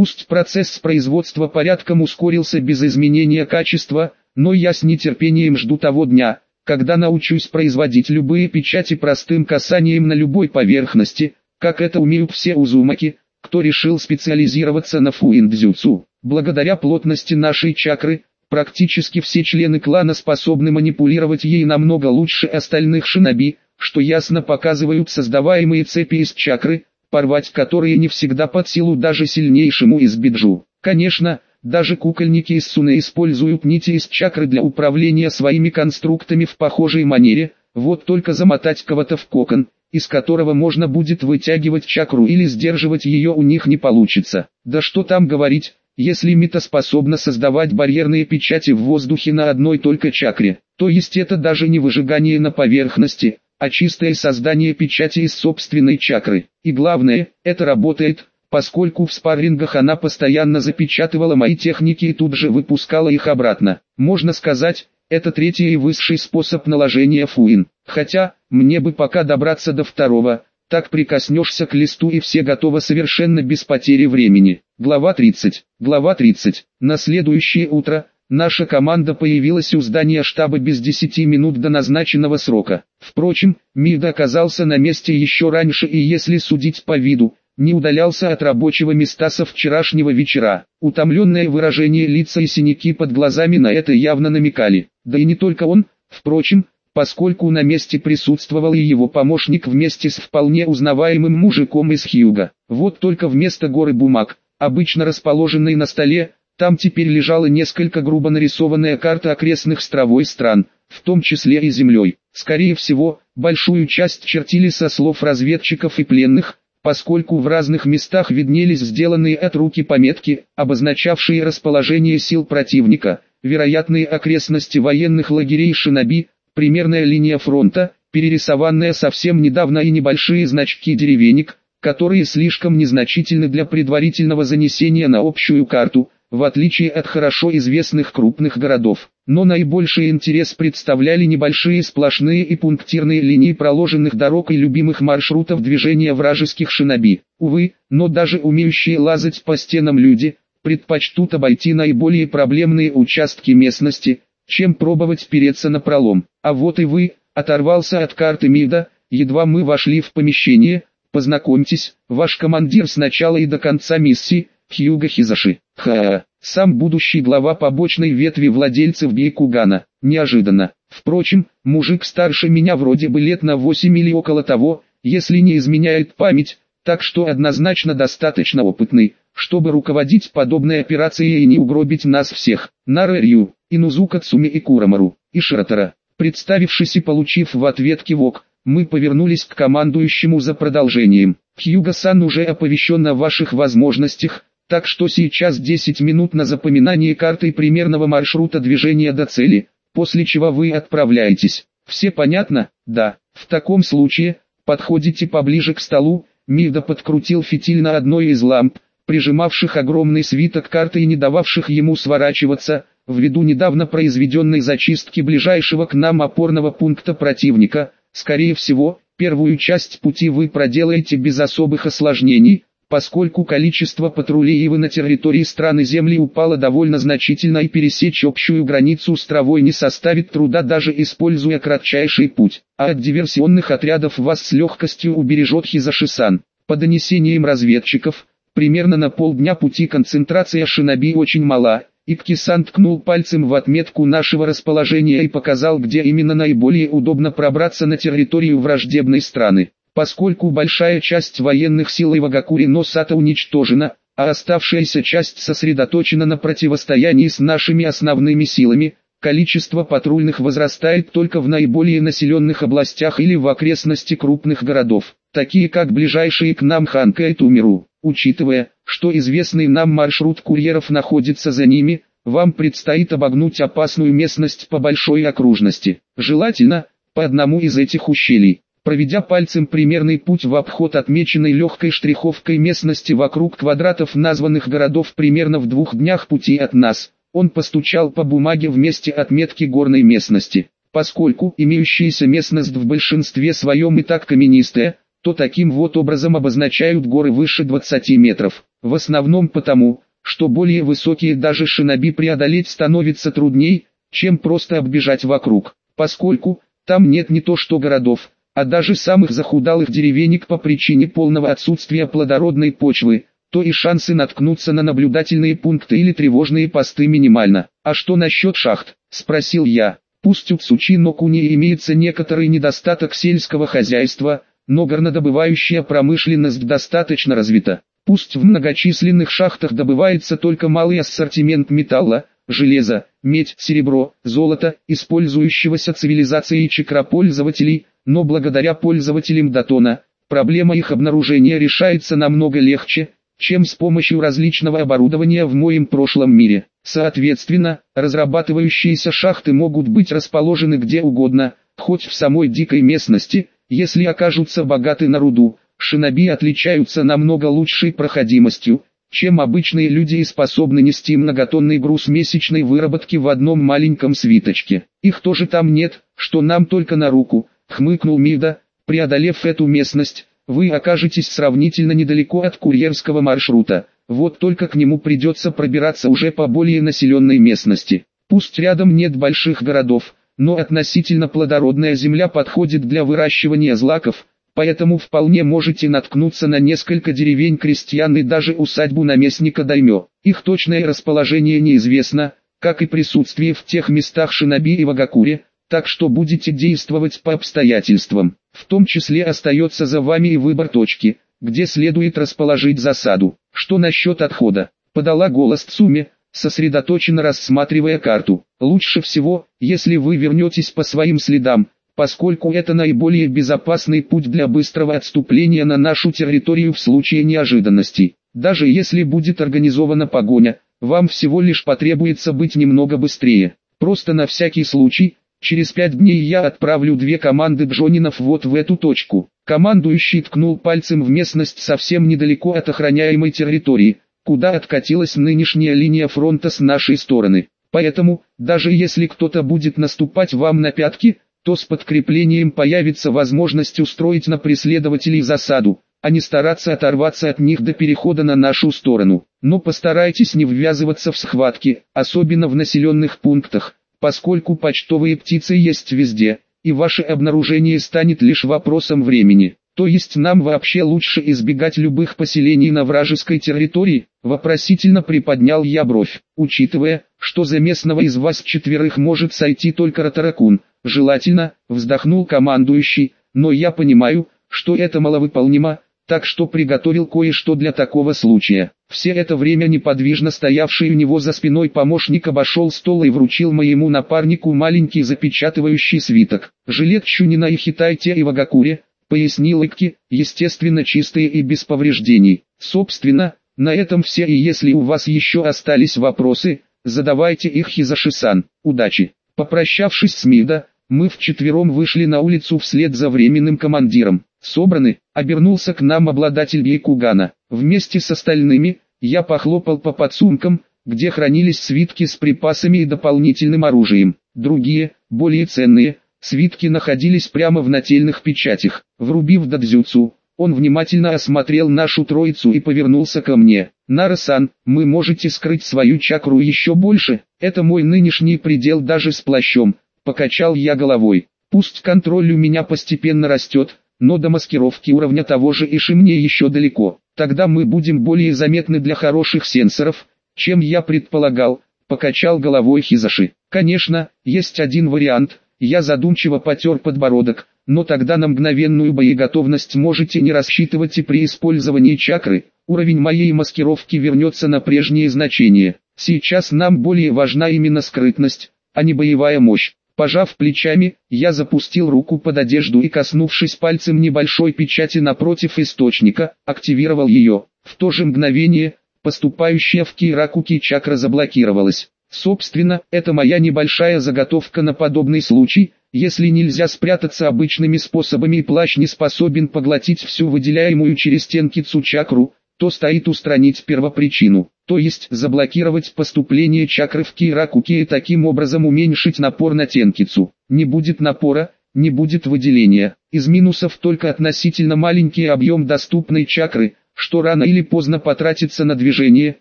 Пусть процесс производства порядком ускорился без изменения качества, но я с нетерпением жду того дня, когда научусь производить любые печати простым касанием на любой поверхности, как это умеют все узумаки, кто решил специализироваться на фуиндзюцу. Благодаря плотности нашей чакры, практически все члены клана способны манипулировать ей намного лучше остальных шиноби, что ясно показывают создаваемые цепи из чакры, порвать которые не всегда под силу даже сильнейшему из биджу. Конечно, даже кукольники из Суны используют нити из чакры для управления своими конструктами в похожей манере, вот только замотать кого-то в кокон, из которого можно будет вытягивать чакру или сдерживать ее у них не получится. Да что там говорить, если Мита способна создавать барьерные печати в воздухе на одной только чакре, то есть это даже не выжигание на поверхности, а чистое создание печати из собственной чакры. И главное, это работает, поскольку в спаррингах она постоянно запечатывала мои техники и тут же выпускала их обратно. Можно сказать, это третий и высший способ наложения фуин. Хотя, мне бы пока добраться до второго, так прикоснешься к листу и все готово совершенно без потери времени. Глава 30. Глава 30. На следующее утро, наша команда появилась у здания штаба без 10 минут до назначенного срока. Впрочем, Мид оказался на месте еще раньше и если судить по виду, не удалялся от рабочего места со вчерашнего вечера. Утомленное выражение лица и синяки под глазами на это явно намекали. Да и не только он, впрочем, поскольку на месте присутствовал и его помощник вместе с вполне узнаваемым мужиком из Хьюга. Вот только вместо горы бумаг, обычно расположенной на столе, там теперь лежала несколько грубо нарисованная карта окрестных островой стран, в том числе и землей. Скорее всего, большую часть чертили со слов разведчиков и пленных, поскольку в разных местах виднелись сделанные от руки пометки, обозначавшие расположение сил противника, вероятные окрестности военных лагерей Шиноби, примерная линия фронта, перерисованная совсем недавно и небольшие значки деревенек, которые слишком незначительны для предварительного занесения на общую карту, в отличие от хорошо известных крупных городов. Но наибольший интерес представляли небольшие сплошные и пунктирные линии проложенных дорог и любимых маршрутов движения вражеских шиноби. Увы, но даже умеющие лазать по стенам люди, предпочтут обойти наиболее проблемные участки местности, чем пробовать переться на пролом. А вот и вы, оторвался от карты МИДа, едва мы вошли в помещение, познакомьтесь, ваш командир с начала и до конца миссии, Хьюга Хизаши. Ха, сам будущий глава побочной ветви владельцев Бейкугана. Неожиданно. Впрочем, мужик старше меня вроде бы лет на 8 или около того, если не изменяет память, так что однозначно достаточно опытный, чтобы руководить подобной операцией и не угробить нас всех. Нара Рю, Инузука Цуми и Курамару, и Ширатора. Представившись и получив в ответ кивок, мы повернулись к командующему за продолжением. Хьюга-сан уже оповещен о ваших возможностях, так что сейчас 10 минут на запоминание карты примерного маршрута движения до цели, после чего вы отправляетесь. Все понятно? Да. В таком случае, подходите поближе к столу, Мида подкрутил фитиль на одной из ламп, прижимавших огромный свиток карты и не дававших ему сворачиваться, ввиду недавно произведенной зачистки ближайшего к нам опорного пункта противника. Скорее всего, первую часть пути вы проделаете без особых осложнений, поскольку количество патрулей Ивы на территории страны Земли упало довольно значительно и пересечь общую границу с травой не составит труда даже используя кратчайший путь, а от диверсионных отрядов вас с легкостью убережет Хизашисан. По донесениям разведчиков, примерно на полдня пути концентрация шиноби очень мала, и Ткисан ткнул пальцем в отметку нашего расположения и показал где именно наиболее удобно пробраться на территорию враждебной страны. Поскольку большая часть военных сил Ивагакури Носата уничтожена, а оставшаяся часть сосредоточена на противостоянии с нашими основными силами, количество патрульных возрастает только в наиболее населенных областях или в окрестности крупных городов, такие как ближайшие к нам Ханка и Тумиру. Учитывая, что известный нам маршрут курьеров находится за ними, вам предстоит обогнуть опасную местность по большой окружности, желательно, по одному из этих ущелий. Проведя пальцем примерный путь в обход отмеченной легкой штриховкой местности вокруг квадратов названных городов примерно в двух днях пути от нас, он постучал по бумаге в месте отметки горной местности. Поскольку имеющаяся местность в большинстве своем и так каменистая, то таким вот образом обозначают горы выше 20 метров. в основном потому, что более высокие даже шиноби преодолеть становится трудней, чем просто оббежать вокруг, поскольку там нет не то что городов, а даже самых захудалых деревенек по причине полного отсутствия плодородной почвы, то и шансы наткнуться на наблюдательные пункты или тревожные посты минимально. «А что насчет шахт?» – спросил я. Пусть у Цучинокуни имеется некоторый недостаток сельского хозяйства, но горнодобывающая промышленность достаточно развита. Пусть в многочисленных шахтах добывается только малый ассортимент металла, железа, медь, серебро, золото, использующегося цивилизацией чекропользователей, но благодаря пользователям Датона, проблема их обнаружения решается намного легче, чем с помощью различного оборудования в моем прошлом мире. Соответственно, разрабатывающиеся шахты могут быть расположены где угодно, хоть в самой дикой местности, если окажутся богаты на руду. Шиноби отличаются намного лучшей проходимостью, чем обычные люди и способны нести многотонный груз месячной выработки в одном маленьком свиточке. Их тоже там нет, что нам только на руку, хмыкнул Мида, преодолев эту местность, вы окажетесь сравнительно недалеко от курьерского маршрута, вот только к нему придется пробираться уже по более населенной местности. Пусть рядом нет больших городов, но относительно плодородная земля подходит для выращивания злаков, поэтому вполне можете наткнуться на несколько деревень крестьян и даже усадьбу наместника Даймё. Их точное расположение неизвестно, как и присутствие в тех местах Шиноби и Вагакуре, так что будете действовать по обстоятельствам. В том числе остается за вами и выбор точки, где следует расположить засаду. Что насчет отхода? Подала голос Цуми, сосредоточенно рассматривая карту. Лучше всего, если вы вернетесь по своим следам, поскольку это наиболее безопасный путь для быстрого отступления на нашу территорию в случае неожиданностей. Даже если будет организована погоня, вам всего лишь потребуется быть немного быстрее. Просто на всякий случай, Через пять дней я отправлю две команды Джонинов вот в эту точку. Командующий ткнул пальцем в местность совсем недалеко от охраняемой территории, куда откатилась нынешняя линия фронта с нашей стороны. Поэтому, даже если кто-то будет наступать вам на пятки, то с подкреплением появится возможность устроить на преследователей засаду, а не стараться оторваться от них до перехода на нашу сторону. Но постарайтесь не ввязываться в схватки, особенно в населенных пунктах, поскольку почтовые птицы есть везде, и ваше обнаружение станет лишь вопросом времени. То есть нам вообще лучше избегать любых поселений на вражеской территории? Вопросительно приподнял я бровь, учитывая, что за местного из вас четверых может сойти только Ротаракун. Желательно, вздохнул командующий, но я понимаю, что это маловыполнимо, так что приготовил кое-что для такого случая. Все это время неподвижно стоявший у него за спиной помощник обошел стол и вручил моему напарнику маленький запечатывающий свиток. Жилет Чунина и Хитайте и Вагакуре, пояснил Икки, естественно чистые и без повреждений. Собственно, на этом все и если у вас еще остались вопросы, задавайте их Хизаши-сан. Удачи. Попрощавшись с Мида, мы вчетвером вышли на улицу вслед за временным командиром. Собраны, обернулся к нам обладатель Гейкугана. Вместе с остальными, я похлопал по подсумкам, где хранились свитки с припасами и дополнительным оружием. Другие, более ценные, свитки находились прямо в нательных печатях. Врубив дадзюцу, он внимательно осмотрел нашу троицу и повернулся ко мне. «Нара-сан, мы можете скрыть свою чакру еще больше, это мой нынешний предел даже с плащом, Покачал я головой. Пусть контроль у меня постепенно растет, но до маскировки уровня того же Иши мне еще далеко. Тогда мы будем более заметны для хороших сенсоров, чем я предполагал, покачал головой Хизаши. Конечно, есть один вариант, я задумчиво потер подбородок, но тогда на мгновенную боеготовность можете не рассчитывать и при использовании чакры, уровень моей маскировки вернется на прежние значения. Сейчас нам более важна именно скрытность, а не боевая мощь. Пожав плечами, я запустил руку под одежду и коснувшись пальцем небольшой печати напротив источника, активировал ее. В то же мгновение, поступающая в Киракуки чакра заблокировалась. Собственно, это моя небольшая заготовка на подобный случай, если нельзя спрятаться обычными способами и плащ не способен поглотить всю выделяемую через стенкицу чакру, то стоит устранить первопричину, то есть заблокировать поступление чакры в Киракуки и таким образом уменьшить напор на Тенкицу. Не будет напора, не будет выделения. Из минусов только относительно маленький объем доступной чакры, что рано или поздно потратится на движение,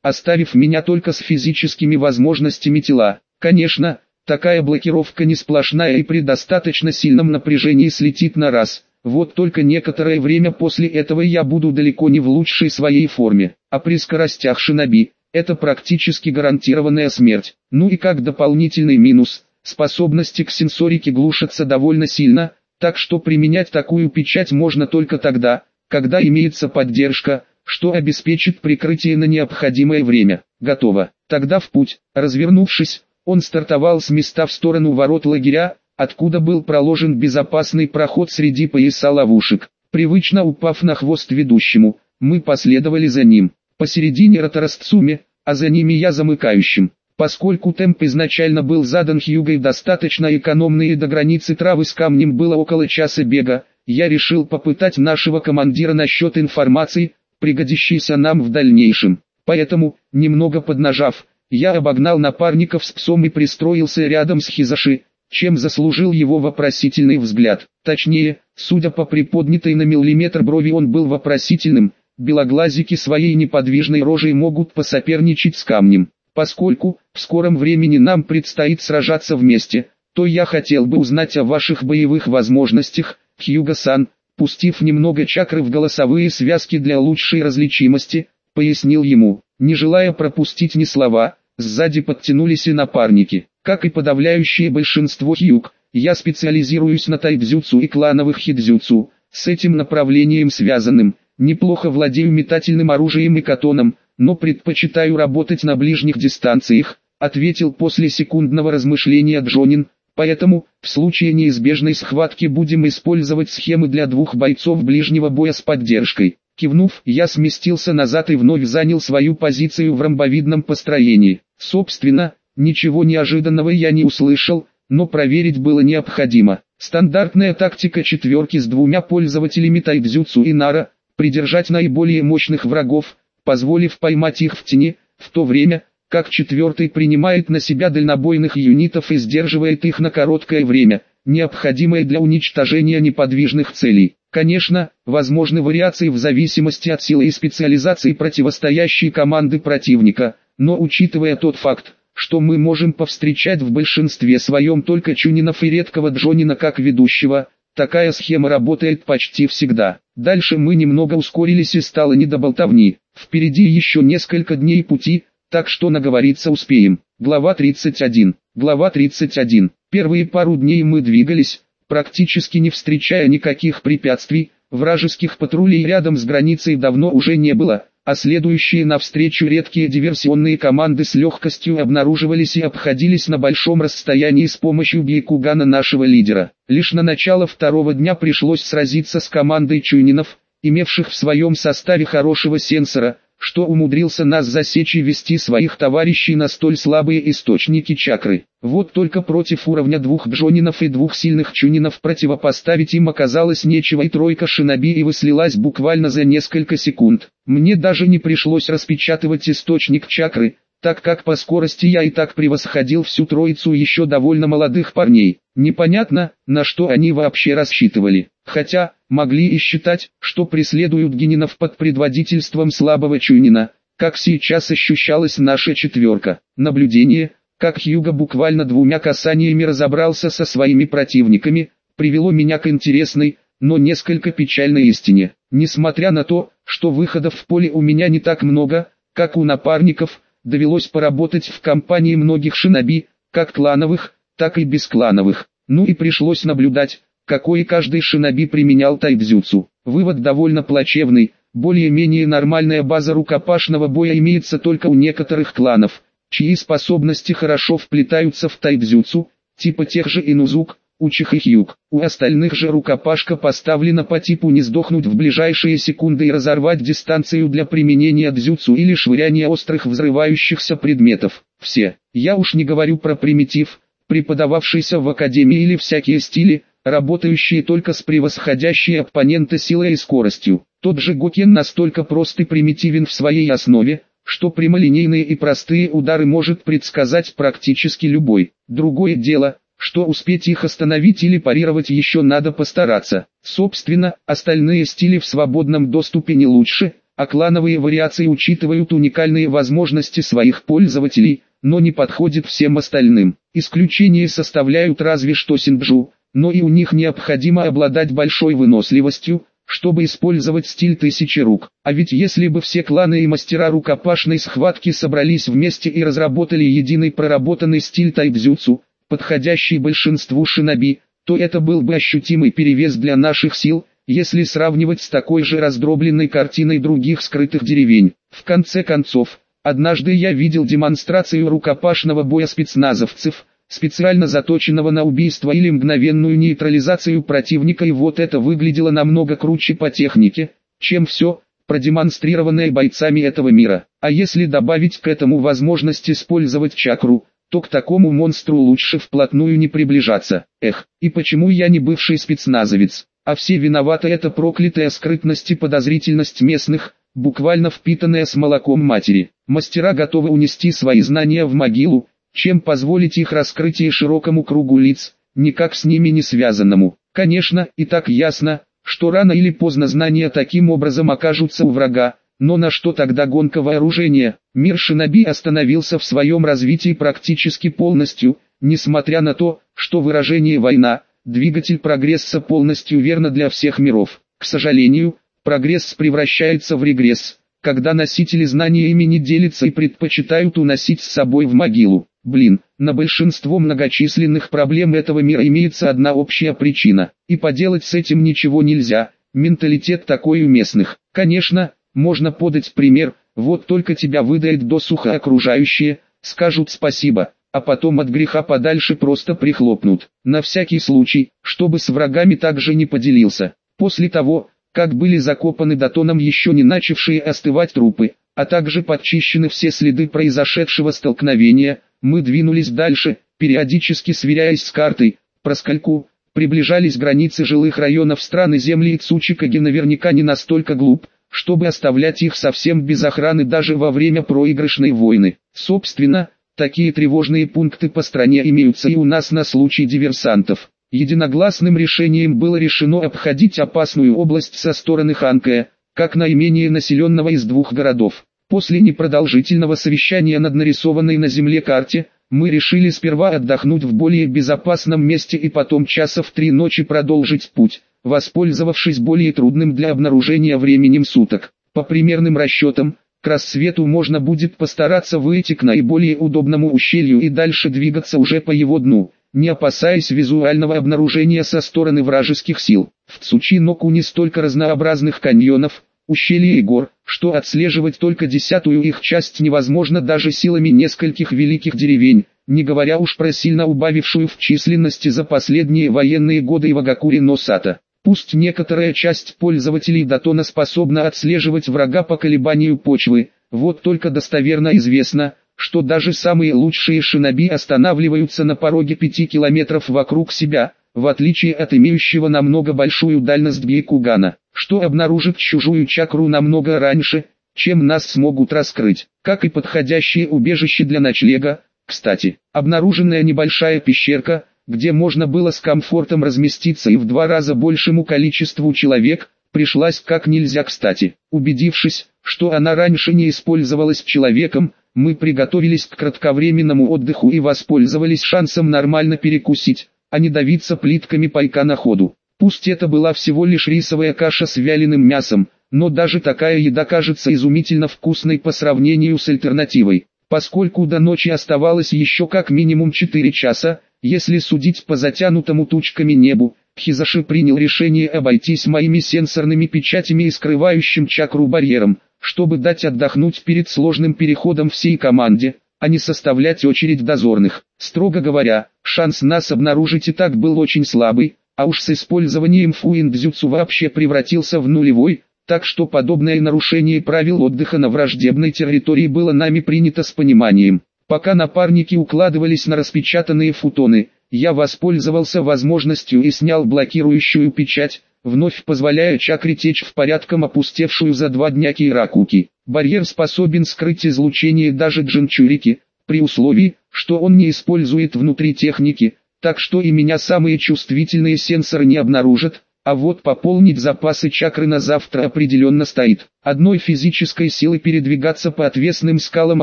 оставив меня только с физическими возможностями тела. Конечно, такая блокировка не сплошная и при достаточно сильном напряжении слетит на раз. Вот только некоторое время после этого я буду далеко не в лучшей своей форме, а при скоростях шиноби, это практически гарантированная смерть. Ну и как дополнительный минус, способности к сенсорике глушатся довольно сильно, так что применять такую печать можно только тогда, когда имеется поддержка, что обеспечит прикрытие на необходимое время. Готово. Тогда в путь. Развернувшись, он стартовал с места в сторону ворот лагеря, откуда был проложен безопасный проход среди пояса ловушек. Привычно упав на хвост ведущему, мы последовали за ним. Посередине Ротарастцуме, а за ними я замыкающим. Поскольку темп изначально был задан Хьюгой достаточно экономный и до границы травы с камнем было около часа бега, я решил попытать нашего командира насчет информации, пригодящейся нам в дальнейшем. Поэтому, немного поднажав, я обогнал напарников с псом и пристроился рядом с Хизаши, чем заслужил его вопросительный взгляд. Точнее, судя по приподнятой на миллиметр брови он был вопросительным, белоглазики своей неподвижной рожей могут посоперничать с камнем. Поскольку, в скором времени нам предстоит сражаться вместе, то я хотел бы узнать о ваших боевых возможностях, Хьюго-сан, пустив немного чакры в голосовые связки для лучшей различимости, пояснил ему, не желая пропустить ни слова, сзади подтянулись и напарники. Как и подавляющее большинство хьюг, я специализируюсь на тайдзюцу и клановых хидзюцу, с этим направлением связанным, неплохо владею метательным оружием и катоном, но предпочитаю работать на ближних дистанциях, ответил после секундного размышления Джонин, Поэтому, в случае неизбежной схватки будем использовать схемы для двух бойцов ближнего боя с поддержкой. Кивнув, я сместился назад и вновь занял свою позицию в ромбовидном построении. Собственно, ничего неожиданного я не услышал, но проверить было необходимо. Стандартная тактика четверки с двумя пользователями тайдзюцу и нара, придержать наиболее мощных врагов, позволив поймать их в тени, в то время, как четвертый принимает на себя дальнобойных юнитов и сдерживает их на короткое время, необходимое для уничтожения неподвижных целей. Конечно, возможны вариации в зависимости от силы и специализации противостоящей команды противника, но учитывая тот факт, что мы можем повстречать в большинстве своем только Чунинов и редкого Джонина как ведущего, такая схема работает почти всегда. Дальше мы немного ускорились и стало не до болтовни. Впереди еще несколько дней пути, так что наговориться успеем. Глава 31. Глава 31. Первые пару дней мы двигались, практически не встречая никаких препятствий, вражеских патрулей рядом с границей давно уже не было, а следующие навстречу редкие диверсионные команды с легкостью обнаруживались и обходились на большом расстоянии с помощью Гейкугана нашего лидера. Лишь на начало второго дня пришлось сразиться с командой Чуйнинов, имевших в своем составе хорошего сенсора, что умудрился нас засечь и вести своих товарищей на столь слабые источники чакры. Вот только против уровня двух Джонинов и двух сильных Чунинов противопоставить им оказалось нечего и тройка шиноби и выслилась буквально за несколько секунд. Мне даже не пришлось распечатывать источник чакры, так как по скорости я и так превосходил всю троицу еще довольно молодых парней. Непонятно, на что они вообще рассчитывали. Хотя, могли и считать, что преследуют Генинов под предводительством слабого Чунина, как сейчас ощущалась наша четверка. Наблюдение, как Хьюго буквально двумя касаниями разобрался со своими противниками, привело меня к интересной, но несколько печальной истине. Несмотря на то, что выходов в поле у меня не так много, как у напарников, довелось поработать в компании многих шиноби, как клановых, так и бесклановых. Ну и пришлось наблюдать, какой каждый шиноби применял тайдзюцу. Вывод довольно плачевный, более-менее нормальная база рукопашного боя имеется только у некоторых кланов, чьи способности хорошо вплетаются в тайдзюцу, типа тех же Инузук, Учих и Хьюг. У остальных же рукопашка поставлена по типу не сдохнуть в ближайшие секунды и разорвать дистанцию для применения дзюцу или швыряния острых взрывающихся предметов. Все. Я уж не говорю про примитив, преподававшийся в академии или всякие стили, работающие только с превосходящей оппонента силой и скоростью. Тот же Гокен настолько прост и примитивен в своей основе, что прямолинейные и простые удары может предсказать практически любой. Другое дело, что успеть их остановить или парировать еще надо постараться. Собственно, остальные стили в свободном доступе не лучше, а клановые вариации учитывают уникальные возможности своих пользователей, но не подходит всем остальным. Исключение составляют разве что Синджу, но и у них необходимо обладать большой выносливостью, чтобы использовать стиль тысячи рук. А ведь если бы все кланы и мастера рукопашной схватки собрались вместе и разработали единый проработанный стиль тайбзюцу, подходящий большинству шиноби, то это был бы ощутимый перевес для наших сил, если сравнивать с такой же раздробленной картиной других скрытых деревень. В конце концов, однажды я видел демонстрацию рукопашного боя спецназовцев – специально заточенного на убийство или мгновенную нейтрализацию противника и вот это выглядело намного круче по технике, чем все, продемонстрированное бойцами этого мира. А если добавить к этому возможность использовать чакру, то к такому монстру лучше вплотную не приближаться. Эх, и почему я не бывший спецназовец? А все виноваты это проклятая скрытность и подозрительность местных, буквально впитанная с молоком матери. Мастера готовы унести свои знания в могилу, чем позволить их раскрытие широкому кругу лиц, никак с ними не связанному. Конечно, и так ясно, что рано или поздно знания таким образом окажутся у врага, но на что тогда гонка вооружения? Мир Шиноби остановился в своем развитии практически полностью, несмотря на то, что выражение «война», двигатель прогресса полностью верно для всех миров. К сожалению, прогресс превращается в регресс, когда носители знаниями не делятся и предпочитают уносить с собой в могилу. Блин, на большинство многочисленных проблем этого мира имеется одна общая причина, и поделать с этим ничего нельзя, менталитет такой у местных. Конечно, можно подать пример, вот только тебя выдает досуха окружающие, скажут спасибо, а потом от греха подальше просто прихлопнут. На всякий случай, чтобы с врагами также не поделился. После того, как были закопаны дотоном еще не начавшие остывать трупы, а также подчищены все следы произошедшего столкновения, мы двинулись дальше, периодически сверяясь с картой, проскольку, приближались границы жилых районов страны земли и Цучикаги наверняка не настолько глуп, чтобы оставлять их совсем без охраны даже во время проигрышной войны. Собственно, такие тревожные пункты по стране имеются и у нас на случай диверсантов. Единогласным решением было решено обходить опасную область со стороны Ханкая, как наименее населенного из двух городов. После непродолжительного совещания над нарисованной на земле карте, мы решили сперва отдохнуть в более безопасном месте и потом часа в три ночи продолжить путь, воспользовавшись более трудным для обнаружения временем суток. По примерным расчетам, к рассвету можно будет постараться выйти к наиболее удобному ущелью и дальше двигаться уже по его дну, не опасаясь визуального обнаружения со стороны вражеских сил. В Цучиноку не столько разнообразных каньонов, ущелья и гор, что отслеживать только десятую их часть невозможно даже силами нескольких великих деревень, не говоря уж про сильно убавившую в численности за последние военные годы Ивагакури Носата. Пусть некоторая часть пользователей Датона способна отслеживать врага по колебанию почвы, вот только достоверно известно, что даже самые лучшие шиноби останавливаются на пороге 5 километров вокруг себя, в отличие от имеющего намного большую дальность Гейкугана, что обнаружит чужую чакру намного раньше, чем нас смогут раскрыть, как и подходящее убежище для ночлега. Кстати, обнаруженная небольшая пещерка, где можно было с комфортом разместиться и в два раза большему количеству человек, пришлась как нельзя кстати. Убедившись, что она раньше не использовалась человеком, мы приготовились к кратковременному отдыху и воспользовались шансом нормально перекусить, а не давиться плитками пайка на ходу. Пусть это была всего лишь рисовая каша с вяленым мясом, но даже такая еда кажется изумительно вкусной по сравнению с альтернативой. Поскольку до ночи оставалось еще как минимум 4 часа, если судить по затянутому тучками небу, Хизаши принял решение обойтись моими сенсорными печатями и скрывающим чакру барьером, чтобы дать отдохнуть перед сложным переходом всей команде, а не составлять очередь дозорных. Строго говоря, шанс нас обнаружить и так был очень слабый, а уж с использованием фуиндзюцу вообще превратился в нулевой, так что подобное нарушение правил отдыха на враждебной территории было нами принято с пониманием. Пока напарники укладывались на распечатанные футоны, я воспользовался возможностью и снял блокирующую печать, вновь позволяя чакре течь в порядком опустевшую за два дня Кейракуки. Барьер способен скрыть излучение даже джинчурики, при условии, что он не использует внутри техники, так что и меня самые чувствительные сенсоры не обнаружат, А вот пополнить запасы чакры на завтра определенно стоит. Одной физической силы передвигаться по отвесным скалам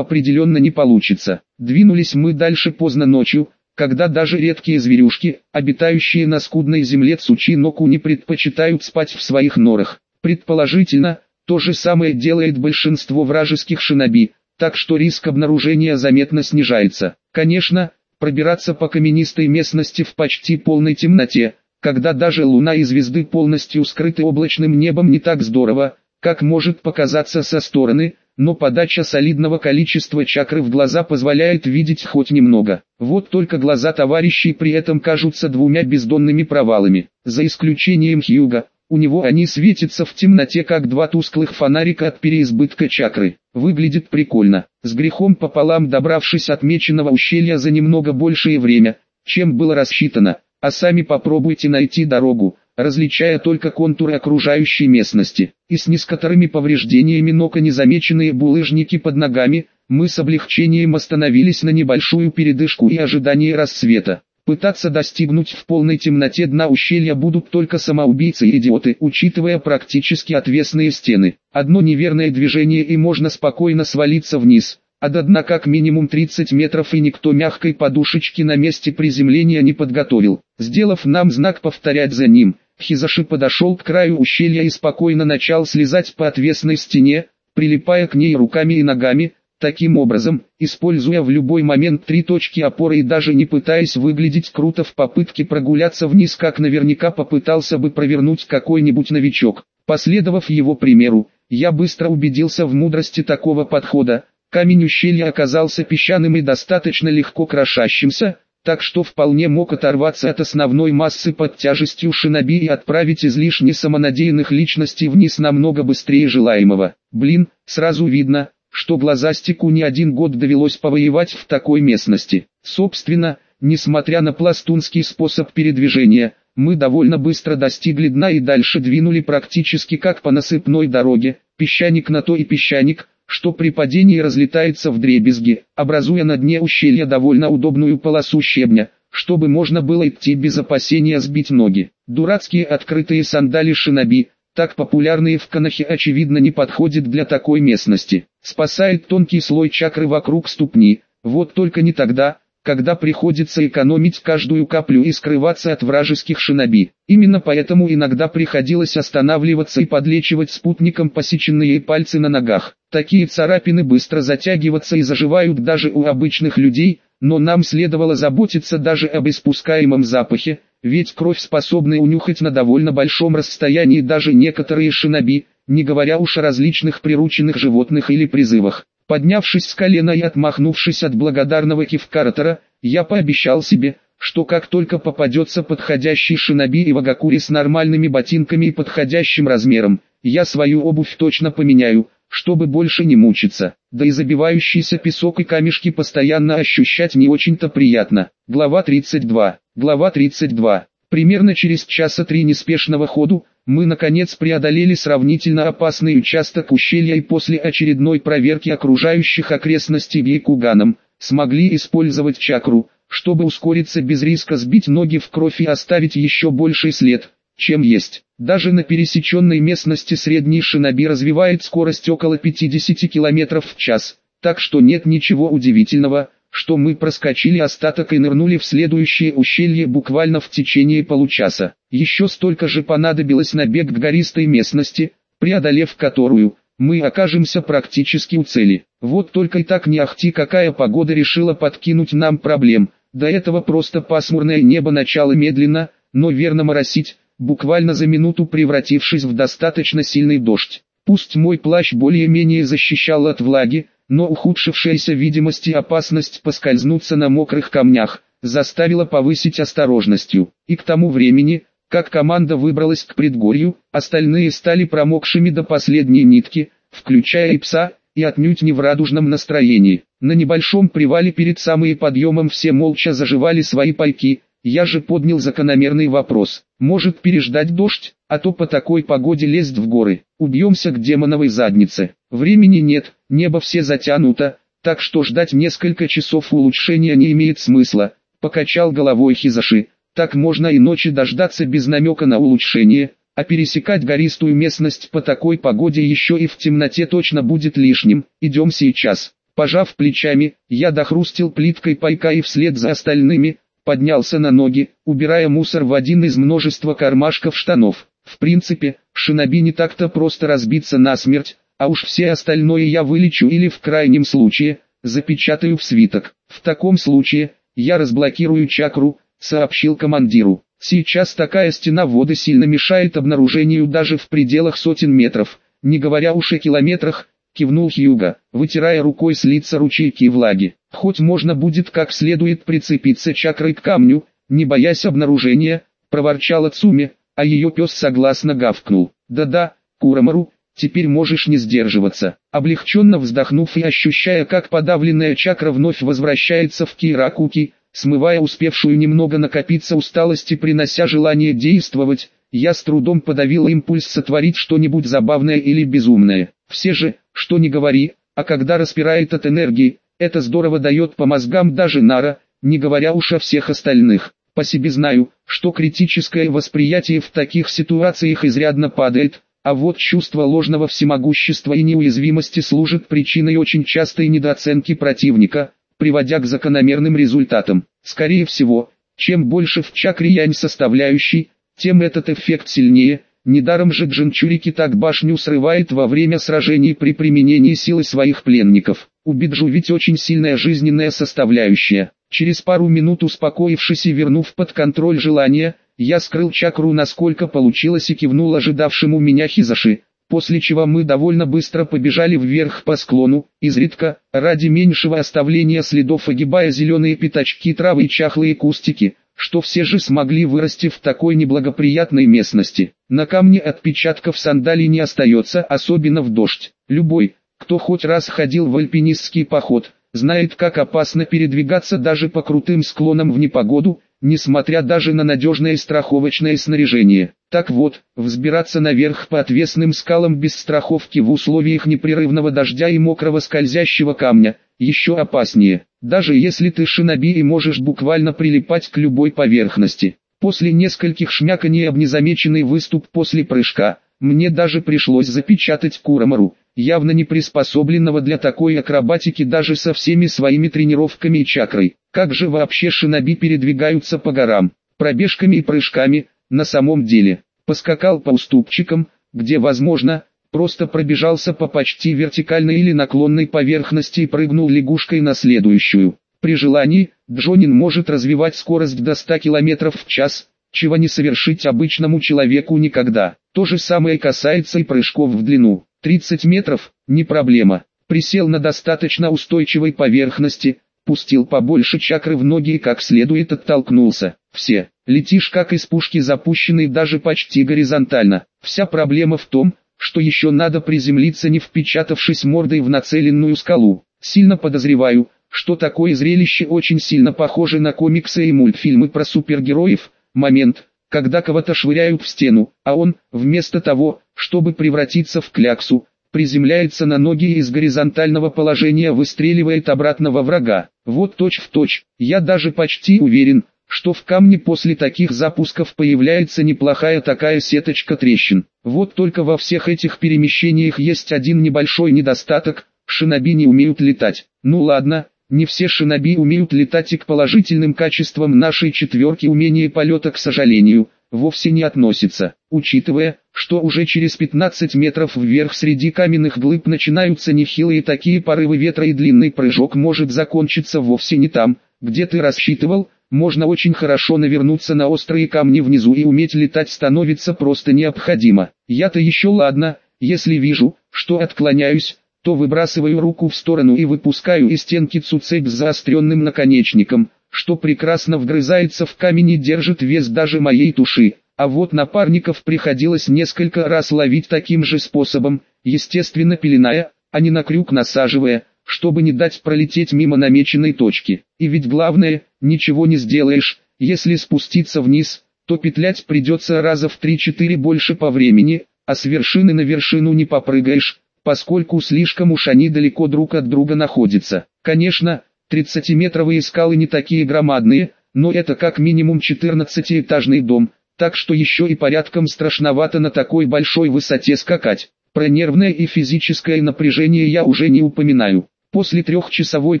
определенно не получится. Двинулись мы дальше поздно ночью, когда даже редкие зверюшки, обитающие на скудной земле Цучиноку не предпочитают спать в своих норах. Предположительно, то же самое делает большинство вражеских шиноби, так что риск обнаружения заметно снижается. Конечно, пробираться по каменистой местности в почти полной темноте, когда даже луна и звезды полностью скрыты облачным небом не так здорово, как может показаться со стороны, но подача солидного количества чакры в глаза позволяет видеть хоть немного. Вот только глаза товарищей при этом кажутся двумя бездонными провалами. За исключением Хьюга, у него они светятся в темноте как два тусклых фонарика от переизбытка чакры. Выглядит прикольно. С грехом пополам добравшись от меченого ущелья за немного большее время, чем было рассчитано, а сами попробуйте найти дорогу, различая только контуры окружающей местности. И с нескоторыми повреждениями нока незамеченные булыжники под ногами, мы с облегчением остановились на небольшую передышку и ожидании рассвета. Пытаться достигнуть в полной темноте дна ущелья будут только самоубийцы и идиоты, учитывая практически отвесные стены. Одно неверное движение и можно спокойно свалиться вниз, до дна как минимум 30 метров и никто мягкой подушечки на месте приземления не подготовил. Сделав нам знак повторять за ним, Хизаши подошел к краю ущелья и спокойно начал слезать по отвесной стене, прилипая к ней руками и ногами, таким образом, используя в любой момент три точки опоры и даже не пытаясь выглядеть круто в попытке прогуляться вниз, как наверняка попытался бы провернуть какой-нибудь новичок. Последовав его примеру, я быстро убедился в мудрости такого подхода, камень ущелья оказался песчаным и достаточно легко крошащимся, так что вполне мог оторваться от основной массы под тяжестью шиноби и отправить излишне самонадеянных личностей вниз намного быстрее желаемого. Блин, сразу видно, что глазастику не один год довелось повоевать в такой местности. Собственно, несмотря на пластунский способ передвижения, мы довольно быстро достигли дна и дальше двинули практически как по насыпной дороге, песчаник на то и песчаник, что при падении разлетается в дребезги, образуя на дне ущелья довольно удобную полосу щебня, чтобы можно было идти без опасения сбить ноги. Дурацкие открытые сандали шиноби, так популярные в Канахе очевидно не подходят для такой местности. Спасает тонкий слой чакры вокруг ступни, вот только не тогда, когда приходится экономить каждую каплю и скрываться от вражеских шиноби. Именно поэтому иногда приходилось останавливаться и подлечивать спутником посеченные пальцы на ногах. Такие царапины быстро затягиваются и заживают даже у обычных людей, но нам следовало заботиться даже об испускаемом запахе, ведь кровь способны унюхать на довольно большом расстоянии даже некоторые шиноби, не говоря уж о различных прирученных животных или призывах. Поднявшись с колена и отмахнувшись от благодарного кивкаратора, я пообещал себе, что как только попадется подходящий шиноби и вагакури с нормальными ботинками и подходящим размером, я свою обувь точно поменяю, чтобы больше не мучиться. Да и забивающийся песок и камешки постоянно ощущать не очень-то приятно. Глава 32. Глава 32. Примерно через часа три неспешного ходу, мы наконец преодолели сравнительно опасный участок ущелья и после очередной проверки окружающих окрестностей Гейкуганом, смогли использовать чакру, чтобы ускориться без риска сбить ноги в кровь и оставить еще больший след, чем есть. Даже на пересеченной местности средний шиноби развивает скорость около 50 км в час, так что нет ничего удивительного, что мы проскочили остаток и нырнули в следующее ущелье буквально в течение получаса. Еще столько же понадобилось на бег к гористой местности, преодолев которую, мы окажемся практически у цели. Вот только и так не ахти какая погода решила подкинуть нам проблем. До этого просто пасмурное небо начало медленно, но верно моросить, буквально за минуту превратившись в достаточно сильный дождь. Пусть мой плащ более-менее защищал от влаги, но ухудшившаяся видимость и опасность поскользнуться на мокрых камнях, заставила повысить осторожностью. И к тому времени, как команда выбралась к предгорью, остальные стали промокшими до последней нитки, включая и пса, и отнюдь не в радужном настроении. На небольшом привале перед самым подъемом все молча заживали свои пайки, я же поднял закономерный вопрос. Может переждать дождь, а то по такой погоде лезть в горы. Убьемся к демоновой заднице. Времени нет, небо все затянуто, так что ждать несколько часов улучшения не имеет смысла. Покачал головой Хизаши, Так можно и ночи дождаться без намека на улучшение, а пересекать гористую местность по такой погоде еще и в темноте точно будет лишним. Идем сейчас. Пожав плечами, я дохрустил плиткой пайка и вслед за остальными, поднялся на ноги, убирая мусор в один из множества кармашков штанов. В принципе, шиноби не так-то просто разбиться насмерть, а уж все остальное я вылечу или в крайнем случае, запечатаю в свиток. В таком случае, я разблокирую чакру, сообщил командиру. Сейчас такая стена воды сильно мешает обнаружению даже в пределах сотен метров, не говоря уж о километрах, кивнул Хьюга, вытирая рукой с лица ручейки влаги. Хоть можно будет как следует прицепиться чакрой к камню, не боясь обнаружения, проворчала Цуми, а ее пес согласно гавкнул. Да-да, Курамару, теперь можешь не сдерживаться. Облегченно вздохнув и ощущая, как подавленная чакра вновь возвращается в Киракуки, смывая успевшую немного накопиться усталость и принося желание действовать, я с трудом подавил импульс сотворить что-нибудь забавное или безумное. Все же, что не говори, а когда распирает от энергии, это здорово дает по мозгам даже Нара, не говоря уж о всех остальных. По себе знаю, что критическое восприятие в таких ситуациях изрядно падает, а вот чувство ложного всемогущества и неуязвимости служит причиной очень частой недооценки противника, приводя к закономерным результатам. Скорее всего, чем больше в чакре янь составляющий, тем этот эффект сильнее – Недаром же Джинчурики так башню срывает во время сражений при применении силы своих пленников. У Биджу ведь очень сильная жизненная составляющая. Через пару минут успокоившись и вернув под контроль желания, я скрыл чакру насколько получилось и кивнул ожидавшему меня Хизаши, после чего мы довольно быстро побежали вверх по склону, изредка, ради меньшего оставления следов огибая зеленые пятачки травы и чахлые кустики, что все же смогли вырасти в такой неблагоприятной местности. На камне отпечатков сандалий не остается, особенно в дождь. Любой, кто хоть раз ходил в альпинистский поход, знает как опасно передвигаться даже по крутым склонам в непогоду, несмотря даже на надежное страховочное снаряжение. Так вот, взбираться наверх по отвесным скалам без страховки в условиях непрерывного дождя и мокрого скользящего камня, еще опаснее. Даже если ты шиноби и можешь буквально прилипать к любой поверхности. После нескольких шмяканий об незамеченный выступ после прыжка, мне даже пришлось запечатать Курамару, явно не приспособленного для такой акробатики даже со всеми своими тренировками и чакрой. Как же вообще шиноби передвигаются по горам, пробежками и прыжками, на самом деле. Поскакал по уступчикам, где возможно, просто пробежался по почти вертикальной или наклонной поверхности и прыгнул лягушкой на следующую. При желании, Джонин может развивать скорость до 100 км в час, чего не совершить обычному человеку никогда. То же самое касается и прыжков в длину. 30 метров – не проблема. Присел на достаточно устойчивой поверхности, пустил побольше чакры в ноги и как следует оттолкнулся. Все, летишь как из пушки запущенный даже почти горизонтально. Вся проблема в том, что еще надо приземлиться не впечатавшись мордой в нацеленную скалу. Сильно подозреваю, что такое зрелище очень сильно похоже на комиксы и мультфильмы про супергероев, момент, когда кого-то швыряют в стену, а он, вместо того, чтобы превратиться в кляксу, приземляется на ноги и из горизонтального положения выстреливает обратно во врага. Вот точь в точь, я даже почти уверен, что в камне после таких запусков появляется неплохая такая сеточка трещин. Вот только во всех этих перемещениях есть один небольшой недостаток, шиноби не умеют летать. Ну ладно, не все шиноби умеют летать и к положительным качествам нашей четверки умение полета, к сожалению, вовсе не относится. Учитывая, что уже через 15 метров вверх среди каменных глыб начинаются нехилые такие порывы ветра и длинный прыжок может закончиться вовсе не там, где ты рассчитывал, можно очень хорошо навернуться на острые камни внизу и уметь летать становится просто необходимо. Я-то еще ладно, если вижу, что отклоняюсь, то выбрасываю руку в сторону и выпускаю из стенки цуцепь с заостренным наконечником, что прекрасно вгрызается в камень и держит вес даже моей туши. А вот напарников приходилось несколько раз ловить таким же способом, естественно пеленая, а не на крюк насаживая, чтобы не дать пролететь мимо намеченной точки. И ведь главное, ничего не сделаешь, если спуститься вниз, то петлять придется раза в 3-4 больше по времени, а с вершины на вершину не попрыгаешь, поскольку слишком уж они далеко друг от друга находятся. Конечно, 30-метровые скалы не такие громадные, но это как минимум 14-этажный дом, так что еще и порядком страшновато на такой большой высоте скакать. Про нервное и физическое напряжение я уже не упоминаю. После трехчасовой